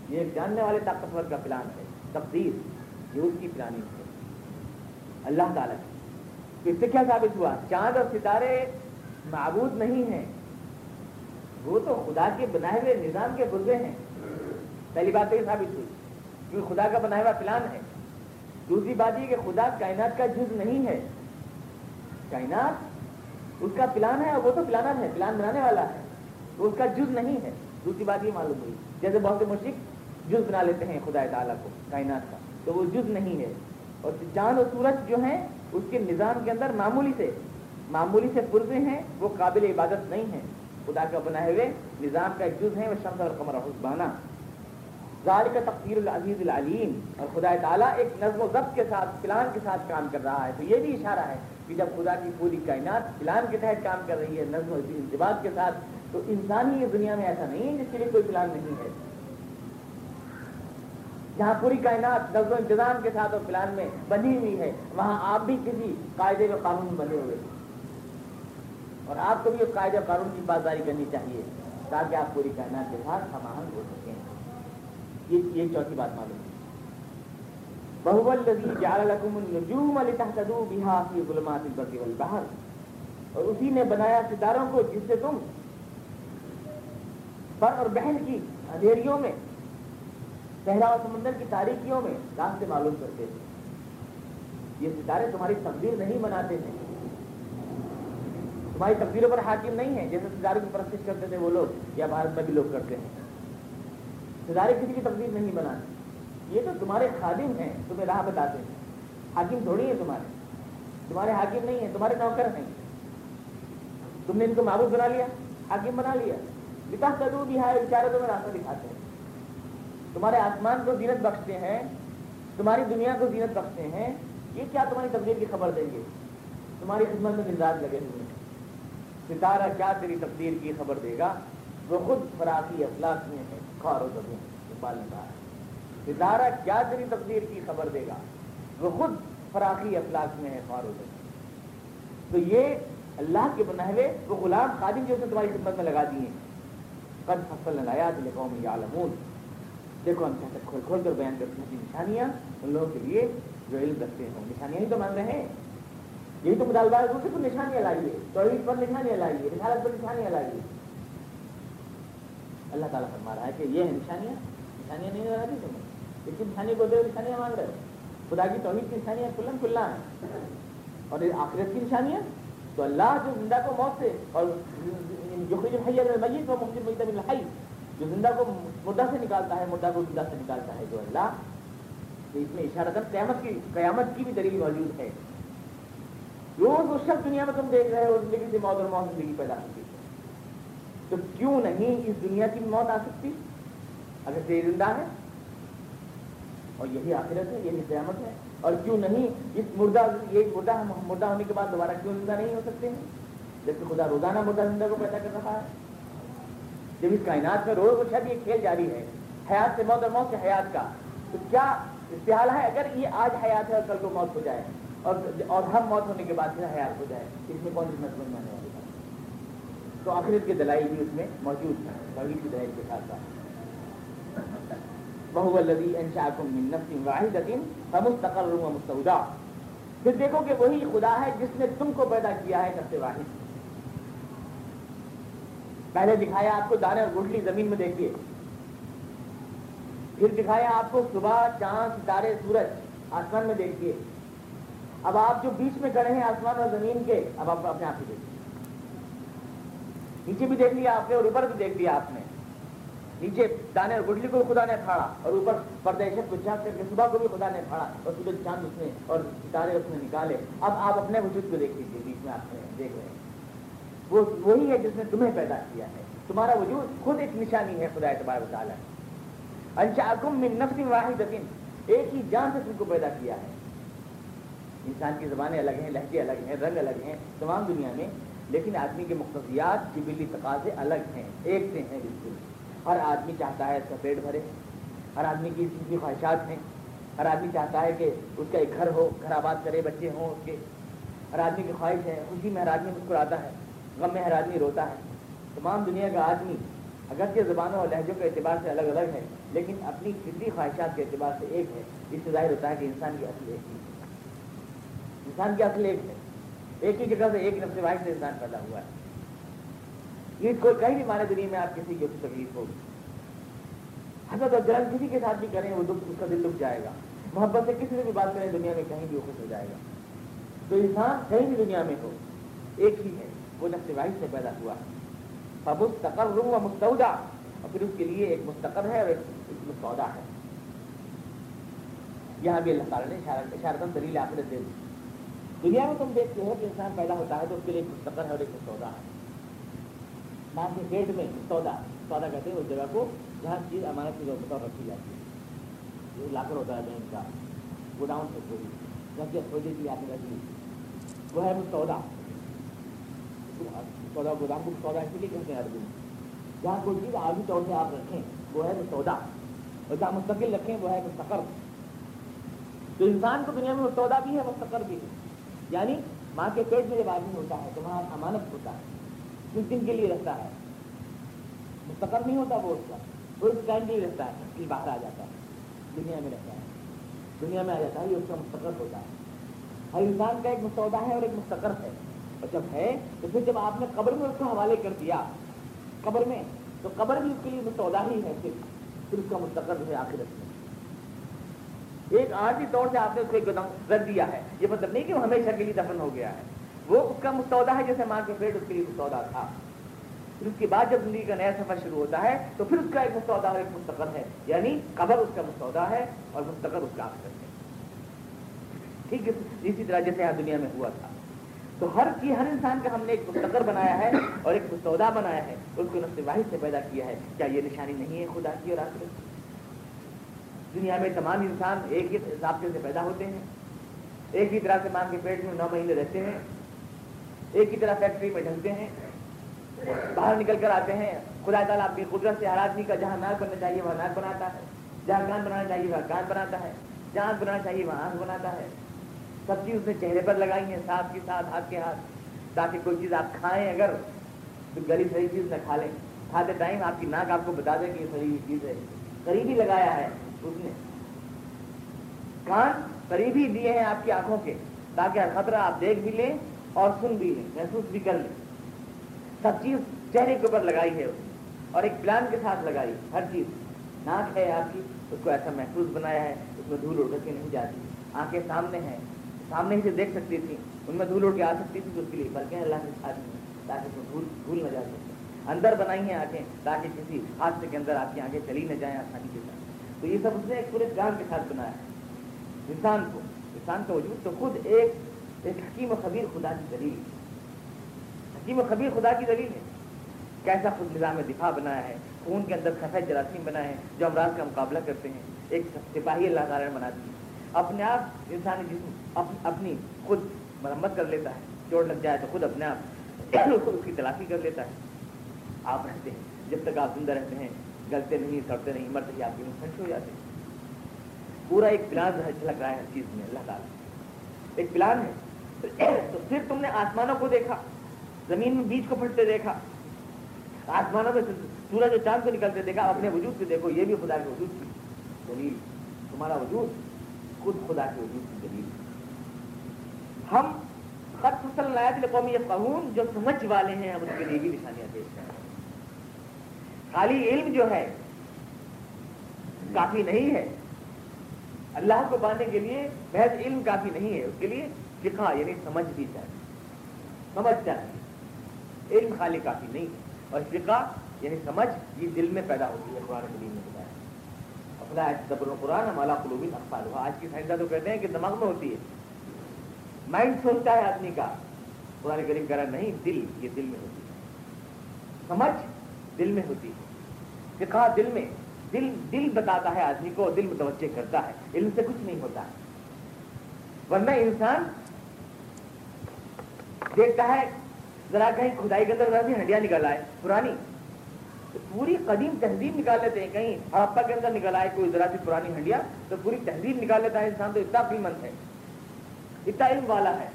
یہ ایک جاننے والے طاقتور کا پلان ہے۔ تقدیر، یہ اس کی پلاننگ ہے۔ اللہ تعالیٰ کی۔ اس سے کیا ثابت ہوا؟ چاند اور ستارے معبود نہیں ہیں۔ وہ تو خدا کے بنائے ہوئے نظام کے بزے ہیں۔ پہلی بات یہ ثابت ہوئی کیونکہ خدا کا بنایا ہوا پلان ہے۔ دوسری بات یہ کہ خدا کائنات کا جز نہیں ہے۔ کائنات اس کا پلان ہے اور وہ تو پلانر ہے، پلان بنانے والا ہے۔ وہ اس کا جز نہیں ہے۔ دوسری بات یہ معلوم ہوئی۔ جیسے بہت سے مشرق جز بنا لیتے ہیں خدا تعالیٰ کو، کائنات کا۔ تو وہ جز نہیں ہے۔ اور چاند اور سورج جو ہیں، اس کے نظام کے اندر معمولی سے معمولی سے پرزے ہیں، وہ قابل عبادت نہیں ہیں۔ خدا کا بنائے ہوئے، نظام کا ایک جز ہے، وہ شمس اور قمر حسبانہ ذالک تقدیر العزیز العلیم۔ اور خدا تعالیٰ ایک نظم و ضبط کے ساتھ، پلان کے ساتھ کام کر رہا ہے۔ تو یہ بھی اشارہ ہے کہ جب خدا کی پوری کائنات پلان کے تحت کام کر رہی ہے، نظم و انتباق کے ساتھ، تو انسانی دنیا میں ایسا نہیں ہے جس کے لیے کوئی پلان نہیں ہے۔ جہاں پوری کائنات نظم و انتظام کے ساتھ اور پلان میں بنی ہوئی ہے، وہاں آپ بھی کسی قاعدے و قانون بنے ہوئے۔ اور آپ کو بھی اس قاعدے قانون کی بازداری کرنی چاہیے تاکہ آپ پوری کائنات کے ساتھ ہم ہو سکیں۔ یہ چوتھی بات معلوم اور اسی نے بنایا ستاروں کو جس سے تم پر اور بہن کی اندھیریوں میں، صحرا اور سمندر کی تاریخیوں میں راستے معلوم کرتے تھے۔ یہ ستارے تمہاری تقدیر نہیں بناتے تھے۔ تمہاری تقدیروں پر حاکم نہیں ہے جیسے ستاروں کی پرست کرتے تھے وہ لوگ، یا بھارت میں بھی لوگ کرتے ہیں۔ ستارے کسی کی تقدیر نہیں بناتے یہ تو تمہارے خادم ہیں، تمہیں راہ بتاتے ہیں۔ حاکم تھوڑی ہے تمہارے۔ تمہارے حاکم نہیں ہیں، تمہارے نوکر ہیں۔ تم نے ان کو معبود بنا لیا، حاکم بنا لیا۔ وکاس کدو بھی ہے بیچارے تمہیں راستہ دکھاتے ہیں۔ تمہارے آسمان کو زینت بخشتے ہیں، تمہاری دنیا کو زینت بخشتے ہیں۔ یہ کیا تمہاری تقدیر کی خبر دیں گے؟ تمہاری خدمت میں دن لگے ہوئے ہیں۔ ستارہ کیا تیری تقدیر کی خبر دے گا؟ وہ خود فراقی اخلاق میں ہے خار و زبوں اقبال نے کہا ستارہ کیا تیری تقدیر کی خبر دے گا؟ وہ خود فراقی اخلاق میں ہے خار و زبوں تو یہ اللہ کے بنائے ہوئے وہ غلام خادم جو اس نے تمہاری خدمت میں لگا دیے قد فصل نایات قوم یعلمون۔ دیکھو، ہم کہتے کھول کھول کر بیان کرتے ہیں نشانیاں۔ ان لوگوں کے لیے جو علم رکھتے ہیں نشانیاں ہی تو مان رہے ہیں۔ یہی تو مطالبہ ہے، دوسرے کو نشانیاں لائیے، توحید پر نشانیاں لائیے، رسالت پر نشانیاں لائیے۔ اللہ تعالیٰ فرما رہا ہے کہ یہ ہے نشانیاں نشانیاں نہیں لگا رہی تمہیں۔ لیکن نشانی کو دے نشانیاں مانگ رہے ہو خدا کی توحید کی نشانیاں کلن کھلا ہیں۔ اور آخرت کی نشانیاں؟ تو اللہ جو زندہ کو موت سے، اور جو حیر میت و ممکن میت من الحی، جو زندہ کو مردہ سے نکالتا ہے، مردہ کو زندہ سے نکالتا ہے جو اللہ تو اس میں اشارہ کر، قیامت کی قیامت کی بھی دلیل موجود ہے۔ روز اس شخص دنیا میں تم دیکھ رہے ہو، زندگی سے موت اور موت زندگی پیدا ہوتی ہے۔ تو کیوں نہیں اس دنیا کی موت آ سکتی؟ اگر سے زندہ ہے، اور یہی آخرت ہے، یہی قیامت ہے، اور کیوں نہیں؟ اس مردہ، یہ مردہ مردہ ہونے کے بعد دوبارہ کیوں زندہ نہیں ہو سکتے ہیں؟ جبکہ خدا روزانہ مردہ زندہ کو پیدا کر رہا ہے۔ جب اس کائنات میں روز روز یہ کھیل جاری ہے، حیات سے موت اور موت سے حیات کا، تو کیا استحال ہے؟ اگر یہ آج حیات ہے اور کل کو موت ہو جائے اور اور ہم موت ہونے کے بعد پھر حیات ہو جائے، اس میں کون سی مطلب میں والی بات تو آخرت کے دلائی بھی اس میں موجود ہے بڑی کی دلائی کے ساتھ ساتھ بہو الدی انشاکم واحد مستقل مستعودہ پھر دیکھو کہ وہی خدا ہے جس نے تم کو پیدا کیا ہے سب سے واحد۔ پہلے دکھایا آپ کو دانے اور گٹلی زمین میں دیکھیے۔ پھر دکھایا آپ کو صبح، چاند، ستارے، سورج آسمان میں دیکھیے۔ اب آپ جو بیچ میں کھڑے ہیں آسمان اور زمین کے، اب آپ اپنے آپ ہی دیکھیے نیچے بھی دیکھ لیا آپ نے اور اوپر بھی دیکھ لیا آپ نے۔ نیچے دانے اور گڈلی کو خدا نے پھاڑا اور اوپر پردیشت کو چاند کر کے صبح کو بھی خدا نے پھاڑا اور سورج چاند اس نے اور ستارے اس نے نکالے۔ اب آپ اپنے وجود کو دیکھ لیجیے بیچ میں آپ دیکھ رہے ہیں۔ وہ وہی ہے جس نے تمہیں پیدا کیا ہے۔ تمہارا وجود خود ایک نشانی ہے، خدا اعتبار بتالا انشاکم من نفس واحد ایک ہی جان سے تم کو پیدا کیا ہے۔ انسان کی زبانیں الگ ہیں، لہجے الگ ہیں، رنگ الگ ہیں، تمام دنیا میں، لیکن آدمی کے مختصیات، جبلی تقاضے الگ ہیں، ایک سے ہیں بالکل۔ ہر آدمی چاہتا ہے اس کا پیٹ بھرے، ہر آدمی کی کی خواہشات ہیں، ہر آدمی چاہتا ہے کہ اس کا ایک گھر ہو، گھر آباد کرے، بچے ہوں، اس کے۔ ہر آدمی کی خواہش ہے، خوشی میں ہر آدمی مسکراتا ہے، غم میں ہر آدمی روتا ہے۔ تمام دنیا کا آدمی اگرچہ زبانوں اور لہجوں کے اعتبار سے الگ الگ ہے، لیکن اپنی فطری خواہشات کے اعتبار سے ایک ہے۔ اس سے ظاہر ہوتا ہے کہ انسان کی اصل ایک ہی انسان کی اصل ایک ہے ایک ہی جگہ سے ایک نفس واحد سے انسان پیدا ہوا ہے۔ یہ کوئی کہیں بھی مانے دنیا میں آپ کسی کی تکلیف ہوگی حضرت اور جلن کسی کے ساتھ بھی کریں، وہ دکھ اس کا دل دکھ جائے گا۔ محبت سے کسی سے بھی بات کریں، دنیا میں کہیں بھی وہ خوش ہو جائے گا۔ تو انسان کہیں بھی دنیا میں ہو، ایک ہی ہے۔ وہ نفس واحد سے پیدا ہوا ہے۔ مستقر روم و مستعودہ اور پھر اس کے لیے ایک مستقر ہے اور ایک مستعودہ ہے۔ یہاں بھی اللہ تعالیٰ نے اشارتن دلیل آخرت دے دی۔ دنیا میں تم دیکھتے ہو کہ انسان پیدا ہوتا ہے تو اس کے لیے مستقر ہے اور ایک مستعودہ ہے ماں کے پیٹ میں سودا سودا کہتے ہیں اس جگہ کو جہاں چیز امانت کی بطور رکھی جاتی ہے لاکر ہوتا ہے بینک کا گوڈاؤن سے کوئی جب جب سودے کی آتی رہتی وہ ہے مستعودہ سودا سودا گودام کو سودا اس لیے کہتے ہیں عربی جہاں کوئی چیز آگے طور سے آپ رکھیں وہ ہے وہ سودا اور جہاں مستقل رکھیں وہ ہے مستقر تو انسان کو دنیا میں سودا بھی ہے مستقر بھی ہے یعنی ماں کے پیٹ میں جب آدمی ہوتا ہے تو وہاں امانت ہوتا ہے کچھ دن کے لیے رہتا ہے؟ مستقر نہیں ہوتا وہ اس کا، وہ اس ٹائم نہیں رہتا ہے پھر باہر آ جاتا ہے، دنیا میں رہتا ہے، دنیا میں آ جاتا ہے، یہ اس کا مستقر ہوتا ہے۔ ہر انسان کا ایک مستعودہ ہے اور ایک مستقر ہے۔ اور جب ہے تو پھر جب آپ نے قبر میں اس کو حوالے کر دیا، قبر میں، تو قبر بھی اس کے لیے مستعودہ ہی ہے پھر پھر اس کا مستقر ہے آخرت۔ میں ایک عارضی طور سے آپ نے اس کو ایک قدم رکھ دیا ہے۔ یہ مطلب نہیں کہ وہ ہمیشہ کے لیے دفن ہو گیا ہے۔ وہ اس کا مستعودہ ہے جیسے ماں کے پیٹ اس کے لیے مستعودہ تھا۔ پھر اس کے بعد جب زندگی کا نیا سفر شروع ہوتا ہے تو پھر اس کا ایک مستعودہ اور ایک مستقر ہے۔ یعنی قبر اس کا مستعودہ ہے اور مستقر اس کا آخرت ہے۔ ٹھیک ہے، اسی طرح جیسے یہاں دنیا میں ہوا تھا۔ تو ہر چیز ہر انسان کا ہم نے ایک مستقر بنایا ہے اور ایک مستعودہ بنایا ہے۔ اس کو نفس واحد سے پیدا کیا ہے۔ کیا یہ نشانی نہیں ہے خدا کی اور آخرت کی؟ دنیا میں تمام انسان ایک ہی ضابطے سے پیدا ہوتے ہیں۔ ایک ہی طرح سے ماں کے پیٹ میں نو مہینے رہتے ہیں۔ ایک ہی طرح فیکٹری میں ڈھلتے ہیں۔ باہر نکل کر آتے ہیں۔ خدا تعالیٰ اپنی قدرت سے ہر آدمی کا جہاں ناک بننا چاہیے، وہاں ناک بناتا ہے۔ جہاں کان بنانا چاہیے، وہاں کان بناتا ہے۔ جہاں آنکھ بنانا چاہیے، وہاں آنکھ بناتا ہے۔ سب چیز اس نے چہرے پر لگائی ہیں، ساتھ کے ساتھ، ہاتھ کے ہاتھ۔ تاکہ کوئی چیز آپ کھائیں اگر تو گلی صحیح چیز نہ کھا لیں۔ کھاتے ٹائم آپ کی ناک آپ کو بتا دے کہ یہ صحیح چیز ہے۔ قریبی لگایا ہے۔ اس نے کان قریبی دیے ہیں آپ کی آنکھوں کے، تاکہ ہر خطرہ آپ دیکھ بھی لیں اور سن بھی لیں، محسوس بھی کر لیں۔ سب چیز چہرے کے اوپر لگائی ہے اس نے، اور ایک پلان کے ساتھ لگائی، ہر چیز۔ ناک ہے آپ کی، اس کو ایسا محسوس بنایا ہے، اس میں دھول اڑ کے نہیں جاتی۔ آنکھیں سامنے ہیں، سامنے ہی سے دیکھ سکتی تھی ان میں دھول اڑ کے آ سکتی تھی تو اس کے لیے، بلکہ اللہ کے ساتھ تاکہ اس میں دھول دھول نہ جا سکے۔ اندر بنائی ہیں آنکھیں، تاکہ کسی حادثے کے اندر آپ کی آنکھیں چلی نہ جائیں آسانی کے ساتھ۔ تو یہ سب اس نے ایک پورے جان کے ساتھ بنایا ہے۔ انسان کو، انسان کا وجود تو خود ایک ایک حکیم و خبیر خدا کی دلیل حکیم و خبیر خدا کی دلیل ہے۔ کیسا خود نظام دفاع بنایا ہے، خون کے اندر خفہ جراثیم بنا ہے جو امراض کا مقابلہ کرتے ہیں۔ ایک سپاہی اللہ تعالیٰ نے بنا دی اپنے آپ انسانی جسم اپنی خود مرمت کر لیتا ہے، چوٹ لگ جائے تو خود اپنے آپ (coughs) اس کی تلافی کر لیتا ہے۔ آپ رہتے ہیں، جب تک آپ زندہ رہتے ہیں گلتے نہیں، سڑتے نہیں، مرتے ہی آپ کے منہ ہو جاتے پورا ایک پلان جھلک رہا ہے ہر چیز میں، اللہ تعالیٰ۔ ایک پلان ہے۔ تو پھر تم نے آسمانوں کو دیکھا، زمین میں بیج کو پھٹتے دیکھا۔ آسمانوں میں سورج اور چاند سے نکلتے دیکھا، اپنے وجود سے دیکھو، یہ بھی خدا کے وجود کی دلیل۔ تمہارا وجود خود خدا کے وجود کی دلیل۔ ہم خط فصل نایت قومی قانون جو سمجھ والے ہیں، ہم اس کے لیے بھی نشانیاں پیش رہے ہیں خالی علم جو ہے، کافی نہیں ہے۔ اللہ کو پانے کے لیے بحث علم کافی نہیں ہے، اس کے لیے فقہ یعنی سمجھ بھی چاہیے سمجھ چاہیے علم خالی کافی نہیں ہے۔ اور فقہ یعنی سمجھ یہ دل میں پیدا ہوتی ہے، قرآن کریم میں بتایا اپنا دبر قرآن مالا قلوبین اخبار ہوا آج کی سائنسداں تو کہتے ہیں کہ دماغ میں ہوتی ہے۔ مائنڈ سوچتا ہے آدمی کا۔ قرآن کریم کہہ رہا نہیں، دل، یہ دل میں ہوتی ہے۔ سمجھ دل میں ہوتی ہے۔ فقہ دل میں دل دل بتاتا ہے آدمی کو دل متوجہ کرتا ہے۔ علم سے کچھ نہیں ہوتا۔ ہے ورنہ انسان دیکھتا ہے، ذرا کہیں کھدائی کے اندر ذرا سی ہنڈیاں نکل آئے، پرانی۔ پوری قدیم تہذیب نکال لیتے ہیں۔ کہیں ہڑپا کے اندر نکل آئے، کوئی ذرا سی پرانی ہنڈیا تو پوری تہذیب نکال لیتا ہے۔ انسان تو اتنا قیمت ہے۔ اتنا علم والا ہے۔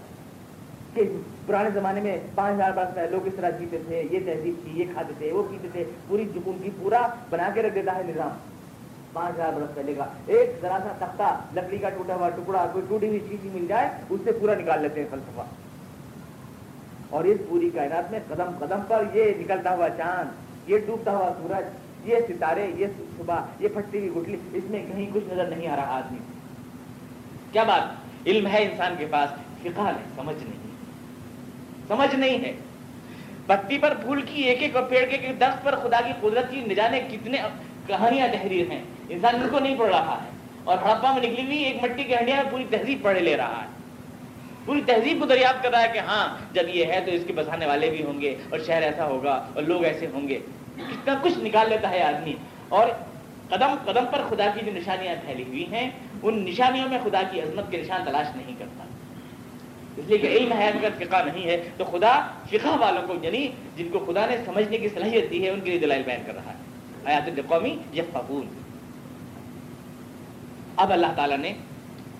کہ پرانے زمانے میں پانچ ہزار برس پہلے لوگ اس طرح جیتے تھے، یہ تہذیب تھی، یہ کھاتے تھے، وہ پیتے تھے، پوری جکون کی پورا بنا کے رکھ دیتا ہے نظام۔ پانچ ہزار برس پہلے کا۔ ایک ذرا سا تختہ لکڑی کا ٹوٹا ہوا ٹکڑا، کوئی ٹوٹی ہوئی چیز مل جائے، اس سے پورا نکال لیتے ہیں فلسفہ۔ اور اس پوری کائنات میں قدم قدم پر یہ نکلتا ہوا چاند، یہ ڈوبتا ہوا سورج، یہ ستارے، یہ صبح، یہ پھٹتی ہوئی گٹلی، اس میں کہیں کچھ نظر نہیں آ رہا آدمی۔ کیا بات؟ علم ہے انسان کے پاس، فقہ نہیں سمجھ نہیں۔ سمجھ نہیں ہے۔ پتی پر پھول کی ایک ایک اور پیڑ کے درخت پر خدا کی قدرت کی نجانے کتنے کہانیاں تحریر ہیں۔ انسان ان کو نہیں پڑھ رہا ہے اور ہڑپا میں نکلی ہوئی ایک مٹی کی ہنڈیا میں پوری تہذیب پڑھ لے رہا ہے۔ پوری تہذیب کو دریافت کر رہا ہے کہ ہاں جب یہ ہے تو اس کے بسانے والے بھی ہوں گے اور شہر ایسا ہوگا اور لوگ ایسے ہوں گے۔ کتنا کچھ نکال لیتا ہے آدمی۔ اور قدم قدم پر خدا کی جو نشانیاں پھیلی ہوئی ہیں، ان نشانیوں میں خدا کی عظمت کے نشان تلاش نہیں کرتا۔ اس لیے کہ علم ہے، اگر فقہ نہیں ہے تو خدا فقہ والوں کو یعنی جن کو خدا نے سمجھنے کی صلاحیت دی ہے، ان کے لیے دلائل بیان کر رہا ہے۔ آیات قومی یہ اب اللہ تعالیٰ نے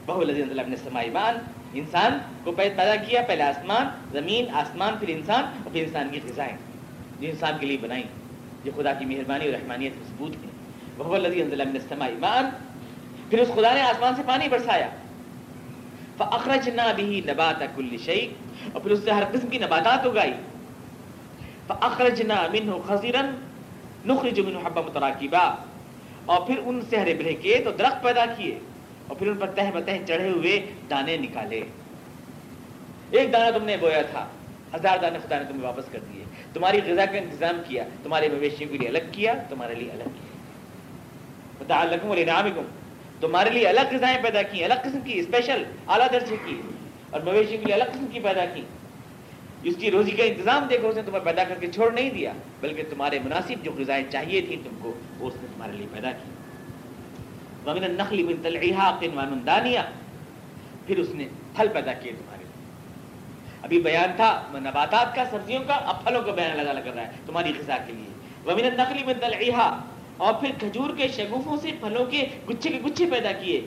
بہو اللہ نے سمائمان انسان کو پیدا کیا، پہلے آسمان، زمین، آسمان، پھر انسان اور پھر انسان کی غذائیں۔ جو انسان کے لیے بنائیں جو خدا کی مہربانی اور رحمانیت کا ثبوت ہے وہ لذی السلام ایمان پھر اس خدا نے آسمان سے پانی برسایا۔ فخرج نہ بھی نبات کل شعی اور پھر اس سے ہر قسم کی نباتات اگائی۔ فخرج نہ من خزیرن نخرج من حبا متراکبہ اور پھر ان سے ہرے بھرے کیے تو درخت پیدا کیے۔ اور پھر ان پر تہ بتہ چڑھے ہوئے دانے نکالے۔ ایک دانہ تم نے بویا تھا۔ ہزار دانے خدا نے تمہیں واپس کر دیے۔ تمہاری غذا کا انتظام کیا۔ تمہارے مویشیوں کے لیے الگ کیا، تمہارے لیے الگ کیا۔ الگم تمہارے لیے الگ غذائیں پیدا کی الگ قسم کی اسپیشل اعلیٰ درجے کی اور مویشیوں کے لیے الگ قسم کی پیدا کی اس کی روزی کا انتظام دیکھو، اس نے تمہیں پیدا کر کے چھوڑ نہیں دیا، بلکہ تمہارے مناسب جو غذائیں چاہیے تھی تم کو، وہ اس نے تمہارے لیے پیدا کی ومن النخل من طلعها قنوان دانیہ پھر اس نے پھل پیدا کیے تمہارے لیے۔ ابھی بیان تھا نباتات کا، سبزیوں کا، اب پھلوں کا بیان لگا لگ رہا ہے تمہاری غذا کے لیے۔ ومن النخل من طلعها اور پھر کھجور کے شگوفوں سے پھلوں کے گچھے کے گچھے پیدا کیے۔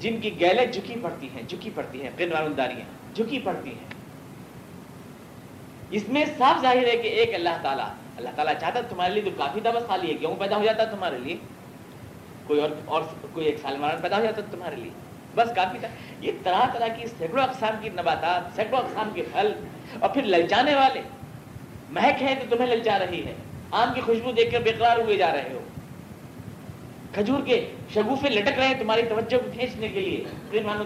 جن کی گیلے جھکی پڑتی ہیں، جھکی پڑتی ہیں قنوان جھکی پڑتی ہیں۔ اس میں صاف ظاہر ہے کہ ایک اللہ تعالیٰ اللہ تعالیٰ چاہتا تمہارے لیے تو کافی تھا بس خالی ہے۔ گیہوں پیدا ہو جاتا تمہارے لیے؟ کوئی اور اور کوئی ایک سال پیدا ہو جاتا تمہارے لیے۔ بس کافی تھا۔ یہ طرح طرح کی سینکڑوں اقسام کی نباتات، سینکڑوں اقسام کے پھل اور پھر للچانے والے۔ مہک ہے تو تمہیں للچا رہی ہے۔ آم کی خوشبو دیکھ کر بےقرار ہوئے جا رہے ہو۔ کھجور کے شگوفے لٹک رہے ہیں تمہاری توجہ کو کھینچنے کے لیے۔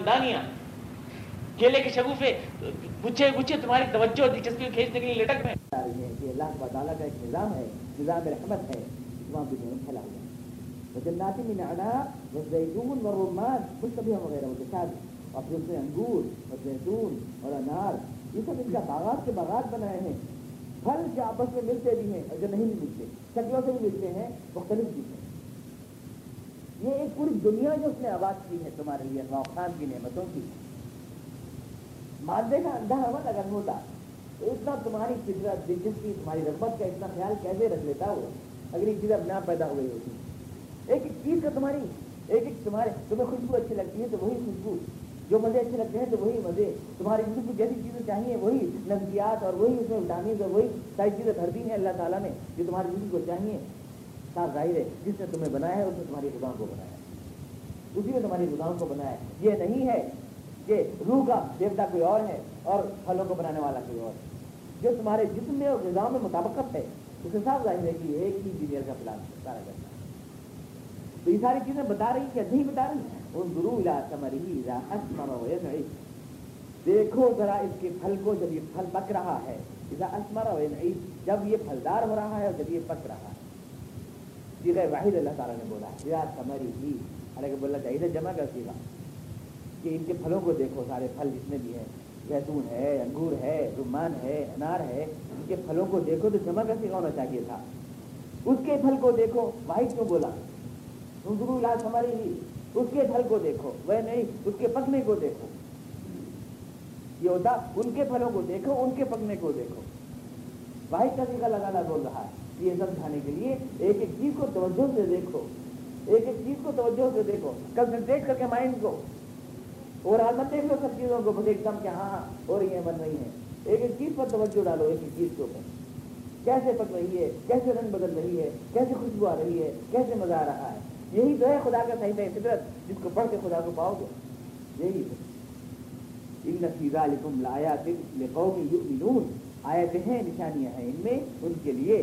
دانیاں کیلے کے شگوفے گچھے گچھے تمہاری توجہ اور دلچسپی کو کھینچنے کے لیے لٹک رہے ہیں۔ کہ اللہ تعالیٰ کا ایک نظام ہے، نظام رحمت ہے۔ وہاں بھی پھیلا ہوا ہے۔ وجنات من عناب والزيتون والرمان کچھ سبھی وغیرہ متشابہ اور پھر اس میں انگور، اور زیتون، اور انار۔ یہ سب ان کا باغات کے باغات بنائے ہیں۔ پھل جو آپس میں ملتے بھی ہیں اور جو نہیں بھی ملتے شکلوں سے بھی ملتے ہیں، مختلف بھی ہیں۔ یہ ایک پوری دنیا جو اس نے آواز کی ہے تمہارے لیے خان کی نعمتوں کی۔ مادے کا اندھا عمل اگر ہوتا تو اتنا تمہاری فطرت، دلچسپی، تمہاری رغبت کا اتنا خیال کیسے رکھ لیتا ہو اگر یہ چیز اپنے آپ پیدا ہوئی ہوتی۔ ایک ایک چیز کا تمہاری، ایک ایک تمہارے، تمہیں خوشبو اچھی لگتی ہے، تو وہی خوشبو۔ جو مزے اچھے لگتے ہیں تو وہی مزے تمہاری جسم کو جیسی چیزیں چاہیے، وہی نفسیات اور وہی اس میں وٹامنس اور وہی ساری چیزیں دھرتی ہیں اللہ تعالیٰ نے، جو تمہاری جسم کو چاہیے۔ صاف ظاہر ہے، جس نے تمہیں بنایا ہے، اس نے تمہاری غذاؤں کو بنایا ہے۔ اسی نے تمہاری غذاؤں کو بنایا ہے۔ یہ نہیں ہے کہ روح کا دیوتا کوئی اور ہے اور پھلوں کو بنانے والا کوئی اور۔ جو تمہارے جسم میں اور غذاؤں میں مطابقت ہے اسے صاف ظاہر ہے کہ ایک ہی انجینئر کا پلان سارا کرتا ہے تو یہ ساری چیزیں بتا رہی ہیں کہ نہیں بتا رہی ہیں؟ ان گرو دیکھو ذرا اس کے پھل کو، جب یہ پھل پک رہا ہے جب یہ پھلدار ہو رہا ہے اور جب یہ پک رہا ہے۔ جی واحد اللہ تعالیٰ نے بولا ہے سمری ہی حالانکہ بولنا چاہیے تھا، جمع کر گا کہ ان کے پھلوں کو دیکھو، سارے پھل جتنے بھی ہیں، زیتون ہے، انگور ہے رومان ہے، انار ہے، ان کے پھلوں کو دیکھو تو جمع کر سکا ہونا چاہیے تھا۔ اس کے پھل کو دیکھو، واحد کیوں بولا۔ علاج ہماری ہی اس کے پھل کو دیکھو۔ وہ نہیں، اس کے پکنے کو دیکھو۔ یہ ہوتا، ان کے پھلوں کو دیکھو، ان کے پکنے کو دیکھو۔ واحد طریقہ لگانا بول رہا۔ ہے یہ سمجھانے کے لیے ایک ایک چیز کو توجہ سے دیکھو۔ ایک ایک چیز کو توجہ سے دیکھو۔ کنسنٹریٹ کر کے مائنڈ کو۔ اور مت دیکھ لو سب چیزوں کو ایک دم کہ ہاں ہو رہی ہیں بن رہی ہیں۔ ایک ایک چیز پر توجہ ڈالو، ایک ایک چیز کے اوپر۔ کیسے پک رہی ہے؟ کیسے رنگ بدل رہی ہے؟ کیسے خوشبو آ رہی ہے؟ کیسے مزہ آ رہا ہے؟ یہی تو ہے خدا کا صحیح فطرت جس کو پڑھ کے خدا کو پاؤ گے یہی ان نفیزا لکم لایا آیتیں ہیں نشانیاں ہیں ان میں ان کے لیے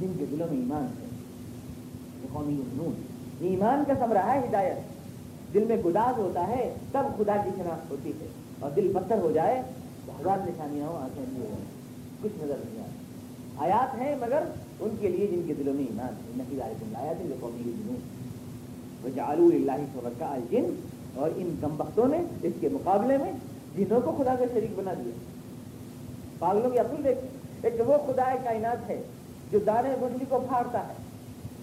جن کے دلوں میں ایمان ہے قومی یؤمنون ایمان کا سمرہ ہے ہدایت دل میں گداز ہوتا ہے تب خدا کی شناخت ہوتی ہے اور دل پتھر ہو جائے تو ہزار نشانیاں ہو آنکھیں ہو کچھ نظر نہیں آتا آیات ہیں مگر ان کے لیے جن کے دلوں میں ایمان ہے. نفیز علیہ لایا تھے یہ قومی جنون وہ جالو اللہ سبقہ جن اور ان کم بختوں نے اس کے مقابلے میں جنوں کو خدا کا شریک بنا دیا. پاگلوں کی اصل دیکھ. ایک وہ خدا کائنات ہے، جو دانے مچھلی کو پھاڑتا ہے.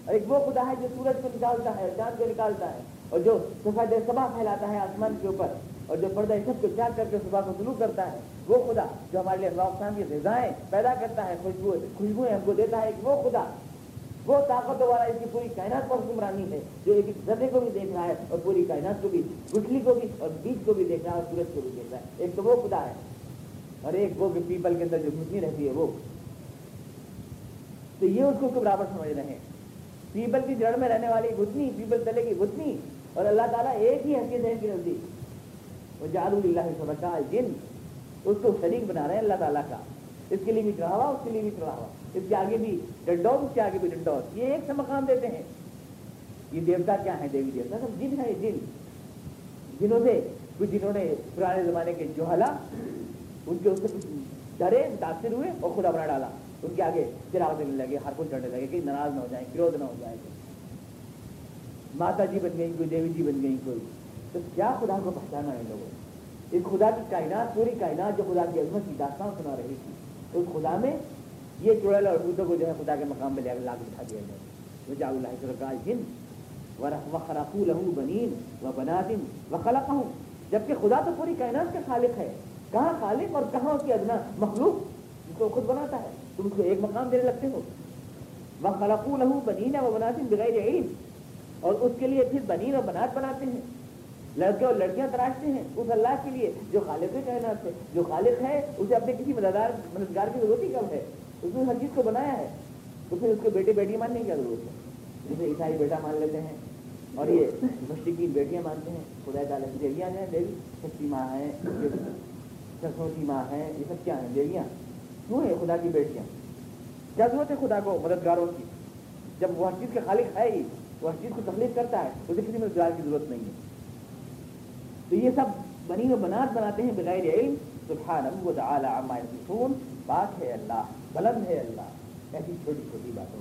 اور ایک وہ خدا ہے، جو سورج کو نکالتا ہے، چاند کو نکالتا ہے، اور جو سفید سبا پھیلاتا ہے آسمان کے اوپر. اور جو پردہ سب کو چار کر کے صبح کو سلوک کرتا ہے، وہ خدا جو ہمارے لیے اللہ کی غذائیں پیدا کرتا ہے، خوشبو خوشبوئیں ہم کو دیتا ہے، وہ خدا۔ وہ طاقت والا اس کی پوری کائنات پر حکمرانی ہے، جو ایک زدے کو بھی دیکھ رہا ہے اور پوری کائنات کو بھی گٹھلی کو بھی اور بیج کو بھی دیکھ رہا ہے اور سورج کو بھی دیکھ رہا ہے۔ ایک تو وہ خدا ہے اور ایک وہ پیپل کے اندر جو گھٹنی رہتی ہے، وہ۔ تو یہ اس کو برابر سمجھ رہے ہیں؟ پیپل کی جڑ میں رہنے والی گھٹنی، پیپل تلے کی گھٹنی اور اللہ تعالیٰ ایک ہی حقیقت ہے ان نزدیک وہ جالو اللہ سبقہ جن. اس کو شریک بنا رہے ہیں اللہ تعالیٰ کا. اس کے لیے بھی چڑھاوا اس کے لیے بھی چڑھاوا اس کے آگے بھی ڈنڈوس اس کے آگے بھی ڈنڈوس یہ ایک سے مقام دیتے ہیں. یہ دیوتا کیا ہے دیوی دیوتا. سب جن ہے جن. جنہوں سے کچھ جنہوں نے پرانے زمانے کے جوہلا، ان کے اس سے کچھ ڈرے، متاثر ہوئے اور خدا بنا ڈالا. ان کے آگے چراغ دینے لگے، ہر کوئی چڑھنے لگے کہ ناراض نہ ہو جائے کرودھ نہ ہو جائے ماتا جی بن گئی کوئی دیوی جی بن گئی کوئی تو کیا خدا کو پہچانا ہے لوگوں اس خدا کی کائنات، پوری کائنات جو خدا کی عظمت کی داستان سنا رہی تھی۔ اس خدا میں یہ چڑیل اور بوتوں کو جو ہے خدا کے مقام میں لے کر لاگ اٹھا دیا جائے جا اللہ جن و خراق لہو بنین و بنادن و خلق ہوں جبکہ خدا تو پوری کائنات کا خالق ہے۔ کہاں خالق اور کہاں اس کی ادنا مخلوق؟ جس کو خود بناتا ہے۔ تم اس کو ایک مقام دینے لگتے ہو۔ وہ خلق لہو بنین و بنادن بغیر علم۔ اور اس کے لیے پھر بنین اور بنات بناتے ہیں۔ لڑکے اور لڑکیاں تراشتے ہیں، اس اللہ کے لیے جو خالق کائنات ہے جو خالق ہے، اسے اپنے کسی مددگار مددگار کی ضرورت ہی کم ہے؟ اس نے ہر چیز کو بنایا ہے۔ تو پھر اس کو بیٹے بیٹی ماننے کی کیا ضرورت ہے؟ جسے عیسائی بیٹا مان لیتے ہیں۔ اور یہ مشرقی بیٹیاں مانتے ہیں۔ خدا تعالیٰ کی دیویاں ہیں دیوی سچی ماں ہیں سرسوتی ماں ہیں یہ سب کیا ہیں؟ دیویاں کیوں ہے خدا کی بیٹیاں؟ کیا ضرورت ہے خدا کو مددگاروں کی؟ جب وہ ہر چیز کا خالق ہے ہی، وہ ہر چیز کو تکلیف کرتا ہے، اسے کسی مددگار کی ضرورت نہیں ہے۔ تو یہ سب بنی و بنات بناتے ہیں بغیر علم۔ سبحانہ و تعالی عما یصفون۔ بات ہے اللہ، بلند ہے اللہ۔ ایسی چھوٹی چھوٹی باتوں۔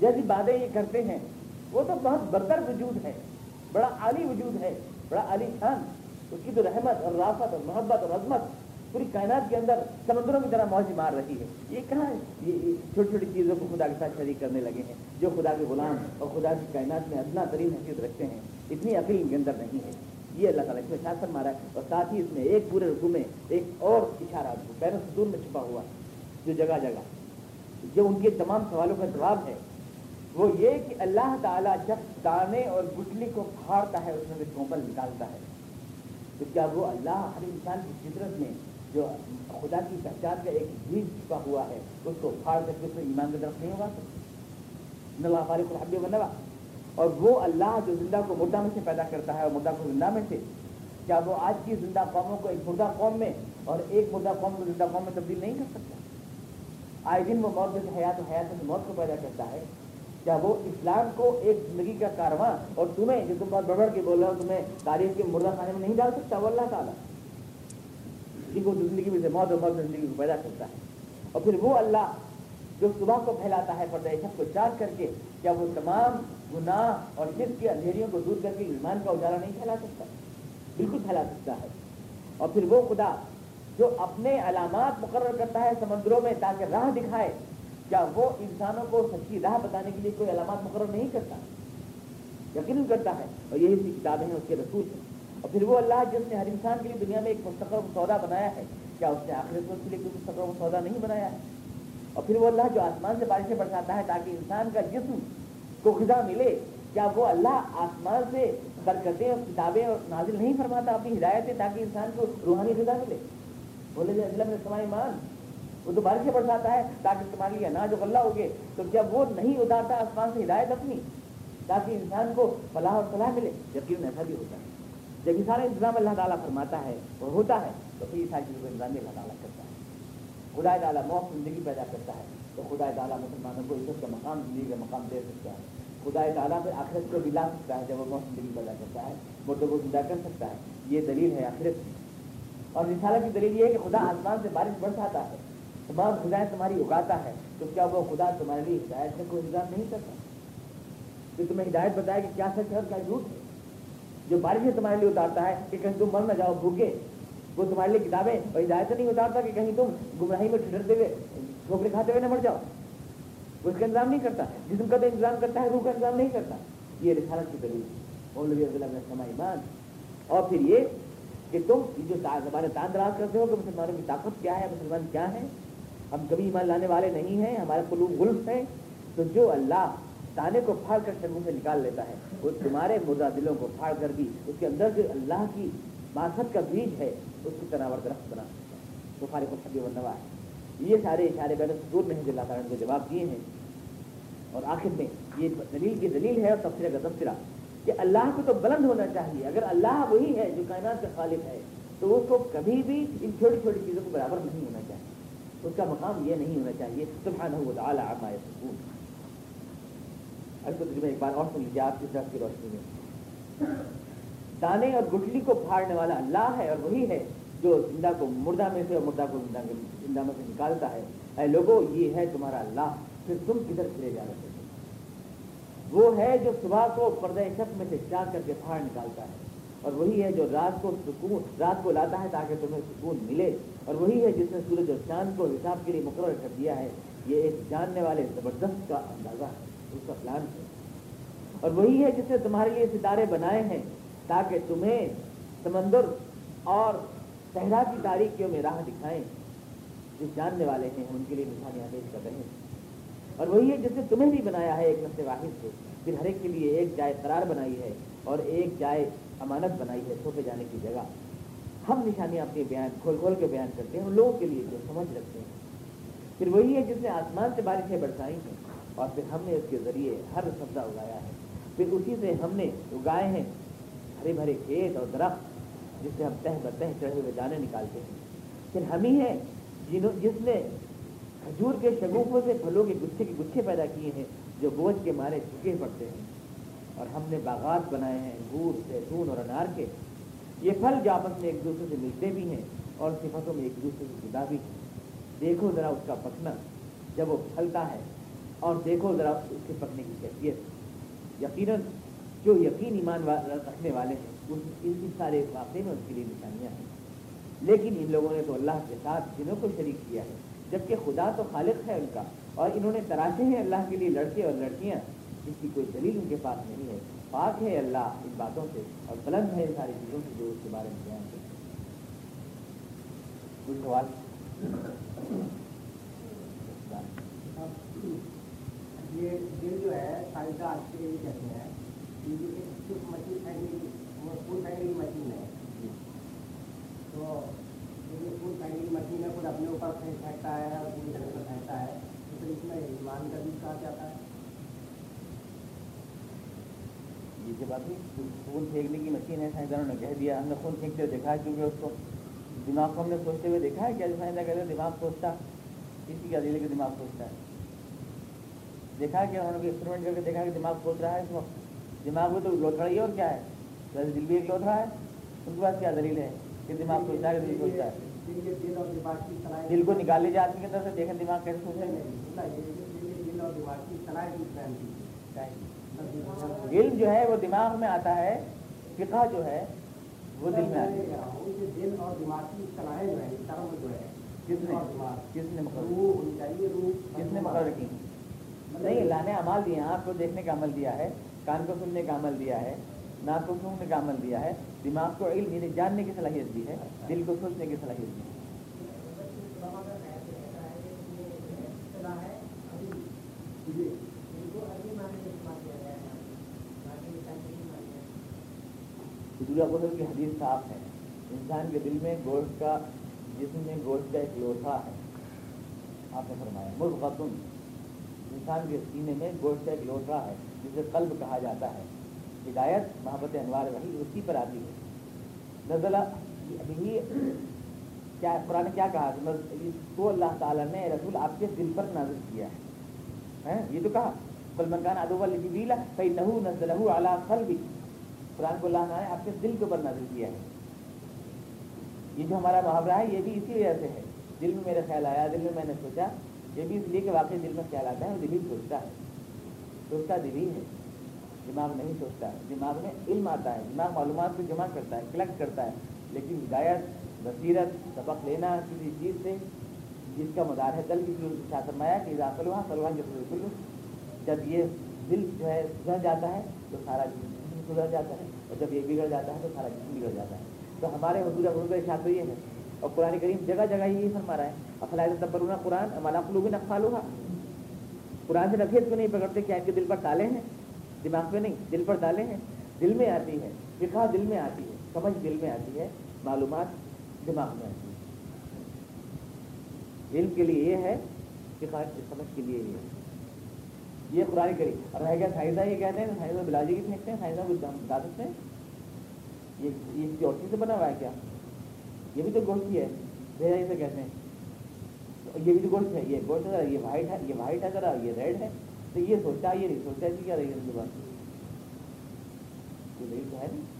جیسی باتیں یہ کرتے ہیں، وہ تو بہت برتر وجود ہے، بڑا عالی وجود ہے، بڑا عالی شان۔ اس کی تو رحمت اور رافت اور محبت اور عظمت پوری کائنات کے اندر سمندروں کی طرح موج مار رہی ہے۔ یہ کہاں ہے؟ یہ چھوٹی چھوٹی چیزوں کو خدا کے ساتھ شریک کرنے لگے ہیں، جو خدا کے غلام اور خدا کی کائنات میں ادنا ترین حیثیت رکھتے ہیں۔ اتنی عقل ان کے اندر نہیں ہے۔ یہ اللہ تعالیٰ اس میں شاثر مارا ہے اور ساتھ ہی اس میں ایک پورے رقو میں ایک اور اشارہ بین ستون میں چھپا ہوا جو جگہ جگہ۔ جو ان کے تمام سوالوں کا جواب ہے۔ وہ یہ کہ اللہ تعالیٰ جب دانے اور گٹلی کو پھاڑتا ہے، اس میں سے کومل نکالتا ہے۔ تو کیا وہ اللہ ہر انسان کی فطرت میں جو خدا کی پہچان کا ایک بیج چھپا ہوا ہے، اس کو پھاڑ کر کے اس میں ایمان کی طرف نہیں ہوگا؟ نوا فارق الحب بنوا اور وہ اللہ جو زندہ کو مردہ میں سے پیدا کرتا ہے اور مردہ کو زندہ میں سے، کیا وہ آج کی زندہ قوموں کو، ایک مردہ قوم میں اور ایک مردہ قوم کو زندہ قوم میں تبدیل نہیں کر سکتا؟ آئے دن وہ موت سے حیات و حیات سے موت کو پیدا کرتا ہے۔ کیا وہ اسلام کو ایک زندگی کا کارواں اور تمہیں، جو تم بہت بڑھ کے بول رہے ہو، تمہیں تاریخ کے مردہ خانے میں نہیں ڈال سکتا؟ وہ اللہ تعالیٰ جن کو زندگی میں سے موت اور موت زندگی کو پیدا کرتا ہے۔ اور پھر وہ اللہ جو صبح کو پھیلاتا ہے، پردہ سب کو چار کر کے کیا وہ تمام گناہ اور جس کی اندھیریوں کو دور کر کے ایمان کا اجالا نہیں پھیلا سکتا؟ بالکل پھیلا سکتا ہے۔ اور پھر وہ خدا جو اپنے علامات مقرر کرتا ہے سمندروں میں تاکہ راہ دکھائے، کیا وہ انسانوں کو سچی راہ بتانے کے لیے کوئی علامات مقرر نہیں کرتا؟ یقین کرتا ہے۔ اور یہی سی کتابیں ہیں اس کے رسول ہیں۔ اور پھر وہ اللہ جس نے ہر انسان کے لیے دنیا میں ایک مستقر سودا بنایا ہے، کیا اس نے آخرت کے لیے کوئی مستقر سودا نہیں بنایا ہے؟ اور پھر وہ اللہ جو آسمان سے بارشیں برساتا ہے تاکہ انسان کا جسم کو غذا ملے، کیا وہ اللہ آسمان سے برکتیں اور کتابیں اور نازل نہیں فرماتا، اپنی ہدایتیں تاکہ انسان کو روحانی غذا ملے؟ بولے جی اللہ میں سمائے مان، وہ تو بارشیں برساتا ہے تاکہ تمہارے لیے اناج و غلہ ہوگے، تو کیا وہ نہیں اتارتا آسمان سے ہدایت اپنی؟ تاکہ انسان کو فلاح اور صلاح ملے یقین ایسا بھی ہوتا ہے۔ جب یہ سارا انتظام اللہ تعالیٰ فرماتا ہے اور ہوتا ہے، تو پھر یہ ساری چیزوں کا انتظام اللہ تعالیٰ کرتا ہے۔ خدا تعالیٰ موت زندگی پیدا کرتا ہے تو خدا تعالیٰ مسلمانوں کو عزت کا مقام زندگی کا مقام دے سکتا ہے۔ خدا تعالیٰ پھر آخرت کو بھی لا سکتا ہے جب وہ موت زندگی پیدا کرتا ہے مردوں کو زندہ کر سکتا ہے۔ یہ دلیل ہے آخرت کی۔ اور رسالہ کی دلیل یہ ہے کہ خدا آسمان سے بارش برساتا ہے۔ تمام خدائیں تمہاری اگاتا ہے۔ تو کیا وہ خدا تمہارے لیے ہدایت کا کوئی انتظام نہیں کرتا؟ کہ تمہیں ہدایت بتائے کہ کیا سچ ہے اور کیا جھوٹ ہے۔ جو بارشیں تمہارے لیے اتارتا ہے کہ کہیں تم مر نہ جاؤ، بھوکے۔ وہ تمہارے لیے کتابیں اور ہدایت نہیں اتارتا کہ کہیں تم گمراہی میں ٹھہرتے ہوئے، ٹھوکرے کھاتے ہوئے نہ مر جاؤ۔ وہ اس کا انتظام نہیں کرتا۔ جسم کا تو انتظام کرتا ہے، روح کا انتظام نہیں کرتا۔ یہ رسالت کی دلیل مولوی عبد اللہ سما ایمان۔ اور پھر یہ کہ تم جو ہمارے تان دراز کرتے ہو کہ مسلمانوں کی طاقت کیا ہے، مسلمان کیا ہے ہم کبھی ایمان لانے والے نہیں ہیں، ہمارے قلوب غلف ہیں۔ تو جو اللہ دانے کو پھاڑ کر شرموں سے نکال لیتا ہے، وہ تمہارے مردہ دلوں کو پھاڑ کر بھی اس کے اندر جو اللہ کی ماسد کا بیج ہے اس کی تناور درخت بنا سکتا ہے وہ فارغ الحبی ونوا ہے یہ سارے اشارے بین سکون میں ہیں جو اللہ تعالیٰ نے جواب دیے ہیں. اور آخر میں یہ دلیل کی دلیل ہے اور تبصرہ کا تبصرہ کہ اللہ کو تو بلند ہونا چاہیے. اگر اللہ وہی ہے جو کائنات کا خالق ہے، تو اس کو کبھی بھی ان چھوٹی چھوٹی چیزوں کو برابر نہیں ہونا چاہیے. اس کا مقام یہ نہیں ہونا چاہیے. سبحانہ و تعالیٰ عما سکون تجربہ ایک بار اور سن لیجیے آپ کی طرف کی روشنی میں. دانے اور گٹلی کو پھاڑنے والا اللہ ہے اور وہی ہے جو زندہ کو مردہ میں سے اور مردہ کو زندہ زندہ میں سے نکالتا ہے۔ اے لوگوں یہ ہے تمہارا اللہ۔ پھر تم کدھر پھرے جا رہے وہ ہے جو صبح کو پردہ شخص میں سے چار کر کے پھاڑ نکالتا ہے۔ اور وہی ہے جو رات کو سکون رات کو لاتا ہے تاکہ تمہیں سکون ملے۔ اور وہی ہے جس نے سورج اور چاند کو حساب کے لیے مقرر کر دیا ہے۔ یہ ایک جاننے والے زبردست کا اندازہ ہے۔ اس کا پلان ہے۔ اور وہی ہے جس نے تمہارے لیے ستارے بنائے ہیں۔ تاکہ تمہیں سمندر اور صحرا کی تاریخیوں میں راہ دکھائیں، جو جاننے والے ہیں ان کے لیے نشانیاں پیش کر رہے ہیں۔ اور وہی ہے جس نے تمہیں بھی بنایا ہے، ایک نسل واحد سے پھر ہر ایک کے لیے ایک جائے قرار بنائی ہے، اور ایک جائے امانت بنائی ہے سوپے جانے کی جگہ۔ ہم نشانیاں اپنی بیان، کھول کھول کے بیان کرتے ہیں ان لوگوں کے لیے جو سمجھ رکھتے ہیں۔ پھر وہی ہے جس نے آسمان سے بارشیں برسائی ہیں اور پھر ہم نے اس کے ذریعے ہر سبزہ اگایا ہے۔ پھر اسی سے ہم نے اگائے ہیں ہرے بھرے کھیت اور درخت، جس سے ہم تہ بتہ چڑھے ہوئے دانے نکالتے ہیں۔ پھر ہم ہی ہیں جنہوں جس نے کھجور کے شگوفوں سے پھلوں کے گچھے کے گچھے پیدا کیے ہیں، جو بوجھ کے مارے جھکے پڑتے ہیں۔ اور ہم نے باغات بنائے ہیں، انگور، زیتون اور انار کے۔ یہ پھل جو آپس میں ایک دوسرے سے ملتے بھی ہیں اور صفتوں میں ایک دوسرے سے جدا بھی ہیں۔ دیکھو ذرا اس کا پکنا، جب وہ پھلتا ہے۔ اور دیکھو ذرا اس کے پکنے کی کیفیت۔ یقیناً جو یقین ایمان رکھنے والے ہیں ان سارے واقعے میں اس کے لیے نشانیاں ہیں۔ لیکن ان لوگوں نے تو اللہ کے ساتھ جنہوں کو شریک کیا ہے، جبکہ خدا تو خالق ہے ان کا۔ اور انہوں نے تراشے ہیں اللہ کے لیے لڑکے اور لڑکیاں، جس کی کوئی دلیل ان کے پاس نہیں ہے۔ پاک ہے اللہ ان باتوں سے اور بلند ہے ان ساری چیزوں سے جو اس کے بارے میں بیان کرتے کچھ سوال؟ یہ جو ہے سائنس آج کے لیے کہتے ہیں مشین مشین ہے تو یہ مشین ہے خود اپنے اوپر پھینکتا ہے اور پوری پھینکتا ہے تو پھر اس میں ایمان کا بھی کہا جاتا ہے یہ بات خون پھینکنے کی مشین ہے، سائنسدانوں نے کہہ دیا، ہم نے خون پھینکتے ہوئے دیکھا کیونکہ اس کو دماغ کو ہم نے سوچتے ہوئے دیکھا ہے کیا سائنسدان کہتے ہیں، دماغ سوچتا کسی کا دل کے دماغ سوچتا ہے۔ دیکھا کہ انہوں نے ایکسپریمنٹ کر کے دیکھا کہ دماغ سوچ رہا ہے، اس وقت دماغ میں تو لوتھڑا ہی اور کیا ہے؟ دل بھی ایک لوتھڑا ہے۔ ان کے پاس کیا دلیل ہے کہ دماغ سوچتا ہے دل سوچتا ہے دل کو نکال لیجیے آدمی کی طرف سے دیکھیں دماغ کیسے سوچے علم جو ہے وہ دماغ میں آتا ہے فقہ جو ہے وہ دل میں آتی ہے۔ دل اور دماغ کی صلاحیں جو ہے کرم جو ہے کس نے کس نے مقرر کس نے کی۔ نہیں لانے عمل دیے آنکھ کو دیکھنے کا عمل دیا ہے۔ کان کو سننے کا عمل دیا ہے، ناک کو سننے کا عمل دیا ہے، دماغ کو علم یعنی جاننے کی صلاحیت دی ہے، دل کو سوچنے کی صلاحیت دی ہے۔ حضور کی حدیث صاف ہے۔ انسان کے دل میں گوشت کا، جسم میں گوشت کا ایک لوٹا ہے۔ آپ نے فرمایا مرغ خاتون انسان کے سینے میں گوشت کا ایک لوٹا ہے، جسے قلب کہا جاتا ہے۔ ہدایت محبت انوار وہی اسی پر آتی ہے۔ نزلہ، ابھی کیا قرآن کیا کہا؟ تو اللہ تعالیٰ نے رسول آپ کے دل پر نازل کیا ہے۔ یہ تو کہا۔ کل مکان ادو الجیلا کئی نحو نزل اعلیٰ قلب قرآن کو اللہ نے آپ کے دل کے اوپر نازل کیا ہے۔ یہ جو ہمارا محاورہ ہے، یہ بھی اسی وجہ سے ہے۔ دل میں میرا خیال آیا، دل میں میں نے سوچا یہ بھی اس لیے کہ واقعی دل میں خیال آتا ہے وہ دل ہی سوچتا ہے۔ سوچتا دل ہی ہے۔ دماغ نہیں سوچتا۔ ہے دماغ میں علم آتا ہے۔ دماغ معلومات کو جمع کرتا ہے کلیکٹ کرتا ہے۔ لیکن ہدایت، بصیرت، سبق لینا، کسی چیز سے جس کا مدار ہے۔ دل کی شاہ فرمایا کہ داخل وہاں سلوان جب جب یہ دل جو ہے سدھر جاتا ہے تو سارا جسم سدھر جاتا ہے، اور جب یہ بگڑ جاتا ہے تو سارا جسم بگڑ جاتا ہے۔ تو ہمارے حضور حضور کا تو یہ ہے اور قرآن کریم جگہ جگہ یہی فرما رہا ہے۔ افلاح تبرنا قرآن مالا قلوب نقفال ہوا قرآن سے نفیت کو نہیں پکڑتے کیا ان کے دل پر ڈالے ہیں۔ دماغ پہ نہیں، دل پر ڈالے ہیں۔ دل میں آتی ہے، فقہ دل میں آتی ہے، سمجھ دل میں آتی ہے، معلومات دماغ میں آتی ہے۔ علم کے لیے یہ ہے، فقہ سمجھ کے لیے یہ ہے۔ یہ قرآن کریم۔ اور رہ گیا سائنسداں یہ کہتے ہیں سائنسداں بلاجی کی پھینکتے ہیں؟ سائنسداں کچھ بتا سکتے ہیں۔ یہ یہ کسی اور چیز سے بنا ہوا ہے کیا؟ یہ بھی تو گوشت ہی ہے۔ بھیجا سے کہتے ہیں۔ یہ بھی تو گوشت ہے۔ یہ گوشت ہے یہ وائٹ ہے یہ وائٹ ہے ذرا یہ ریڈ ہے۔ تو یہ سوچا یہ نہیں سوچا ایسی کیا رہی ہے ان کے بعد تو ہے نہیں۔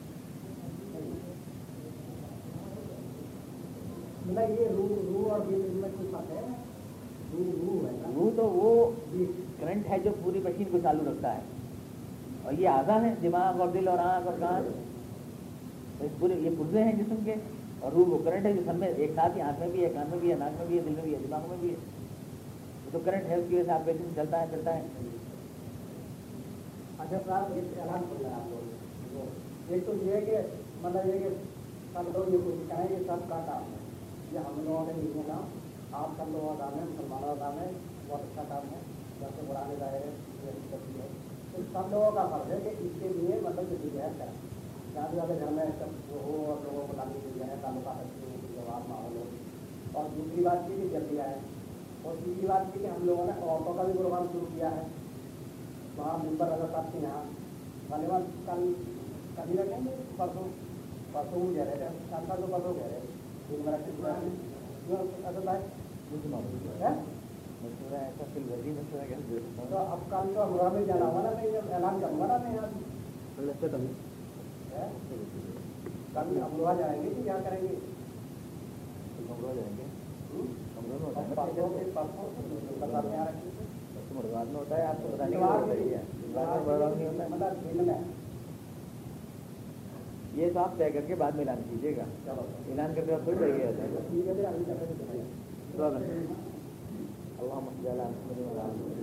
روح تو وہ کرنٹ ہے جو پوری مشین کو چالو رکھتا ہے۔ اور یہ آزا ہے دماغ اور دل اور آنکھ اور کان۔ پورے یہ پرزے ہیں جسم کے۔ اور روح وہ کرنٹ ہے جو سب میں ایک ساتھ ہی، آنکھ میں بھی ہے، کان میں بھی ہے، ناک میں بھی ہے، دل میں بھی ہے، دماغ میں بھی ہے۔ وہ تو کرنٹ ہے، اس کی وجہ سے آپ پیشنٹ چلتا ہے چلتا ہے۔ اچھا صاحب ایک تو یہ ہے کہ مطلب یہ کہ سب لوگ یہ کچھ کہیں کہ سب کا کام ہے یہ ہم لوگوں نے نہیں کام آپ سب لوگوں کا کام ہے مسلمانوں کا کام ہے، بہت اچھا کام ہے جیسے بڑھانے دائرے ہے۔ سب لوگوں کا فرض ہے کہ اس کے لیے مطلب کہ کریں۔ شادی والے گھر میں سب جو ہو اور لوگوں کو تعلیم مل جائے تعلقات اچھے ہوں جواب ماحول ہو اور دوسری بات یہ بھی جلدی آئے اور تیسری بات یہ کہ ہم لوگوں نے عورتوں کا بھی پروگرام شروع کیا ہے۔ وہاں ممبر رضا صاحب کے یہاں۔ طالبان کل کبھی رکھیں گے پرسوں۔ پرسوں کہہ رہے تھے۔ شام کا پرسوں کہہ رہے تھے۔ بار اصل بھائی تو اب کل تو ہمراہ میں جانا ہوا نا میں اعلان کروں گا نا میں یہاں۔ جائیں گے کہ کیا کریں گے جائیں گے یہ تو آپ طے کر کے بعد میں اعلان کیجیے گا اعلان کرتے وقت اللہ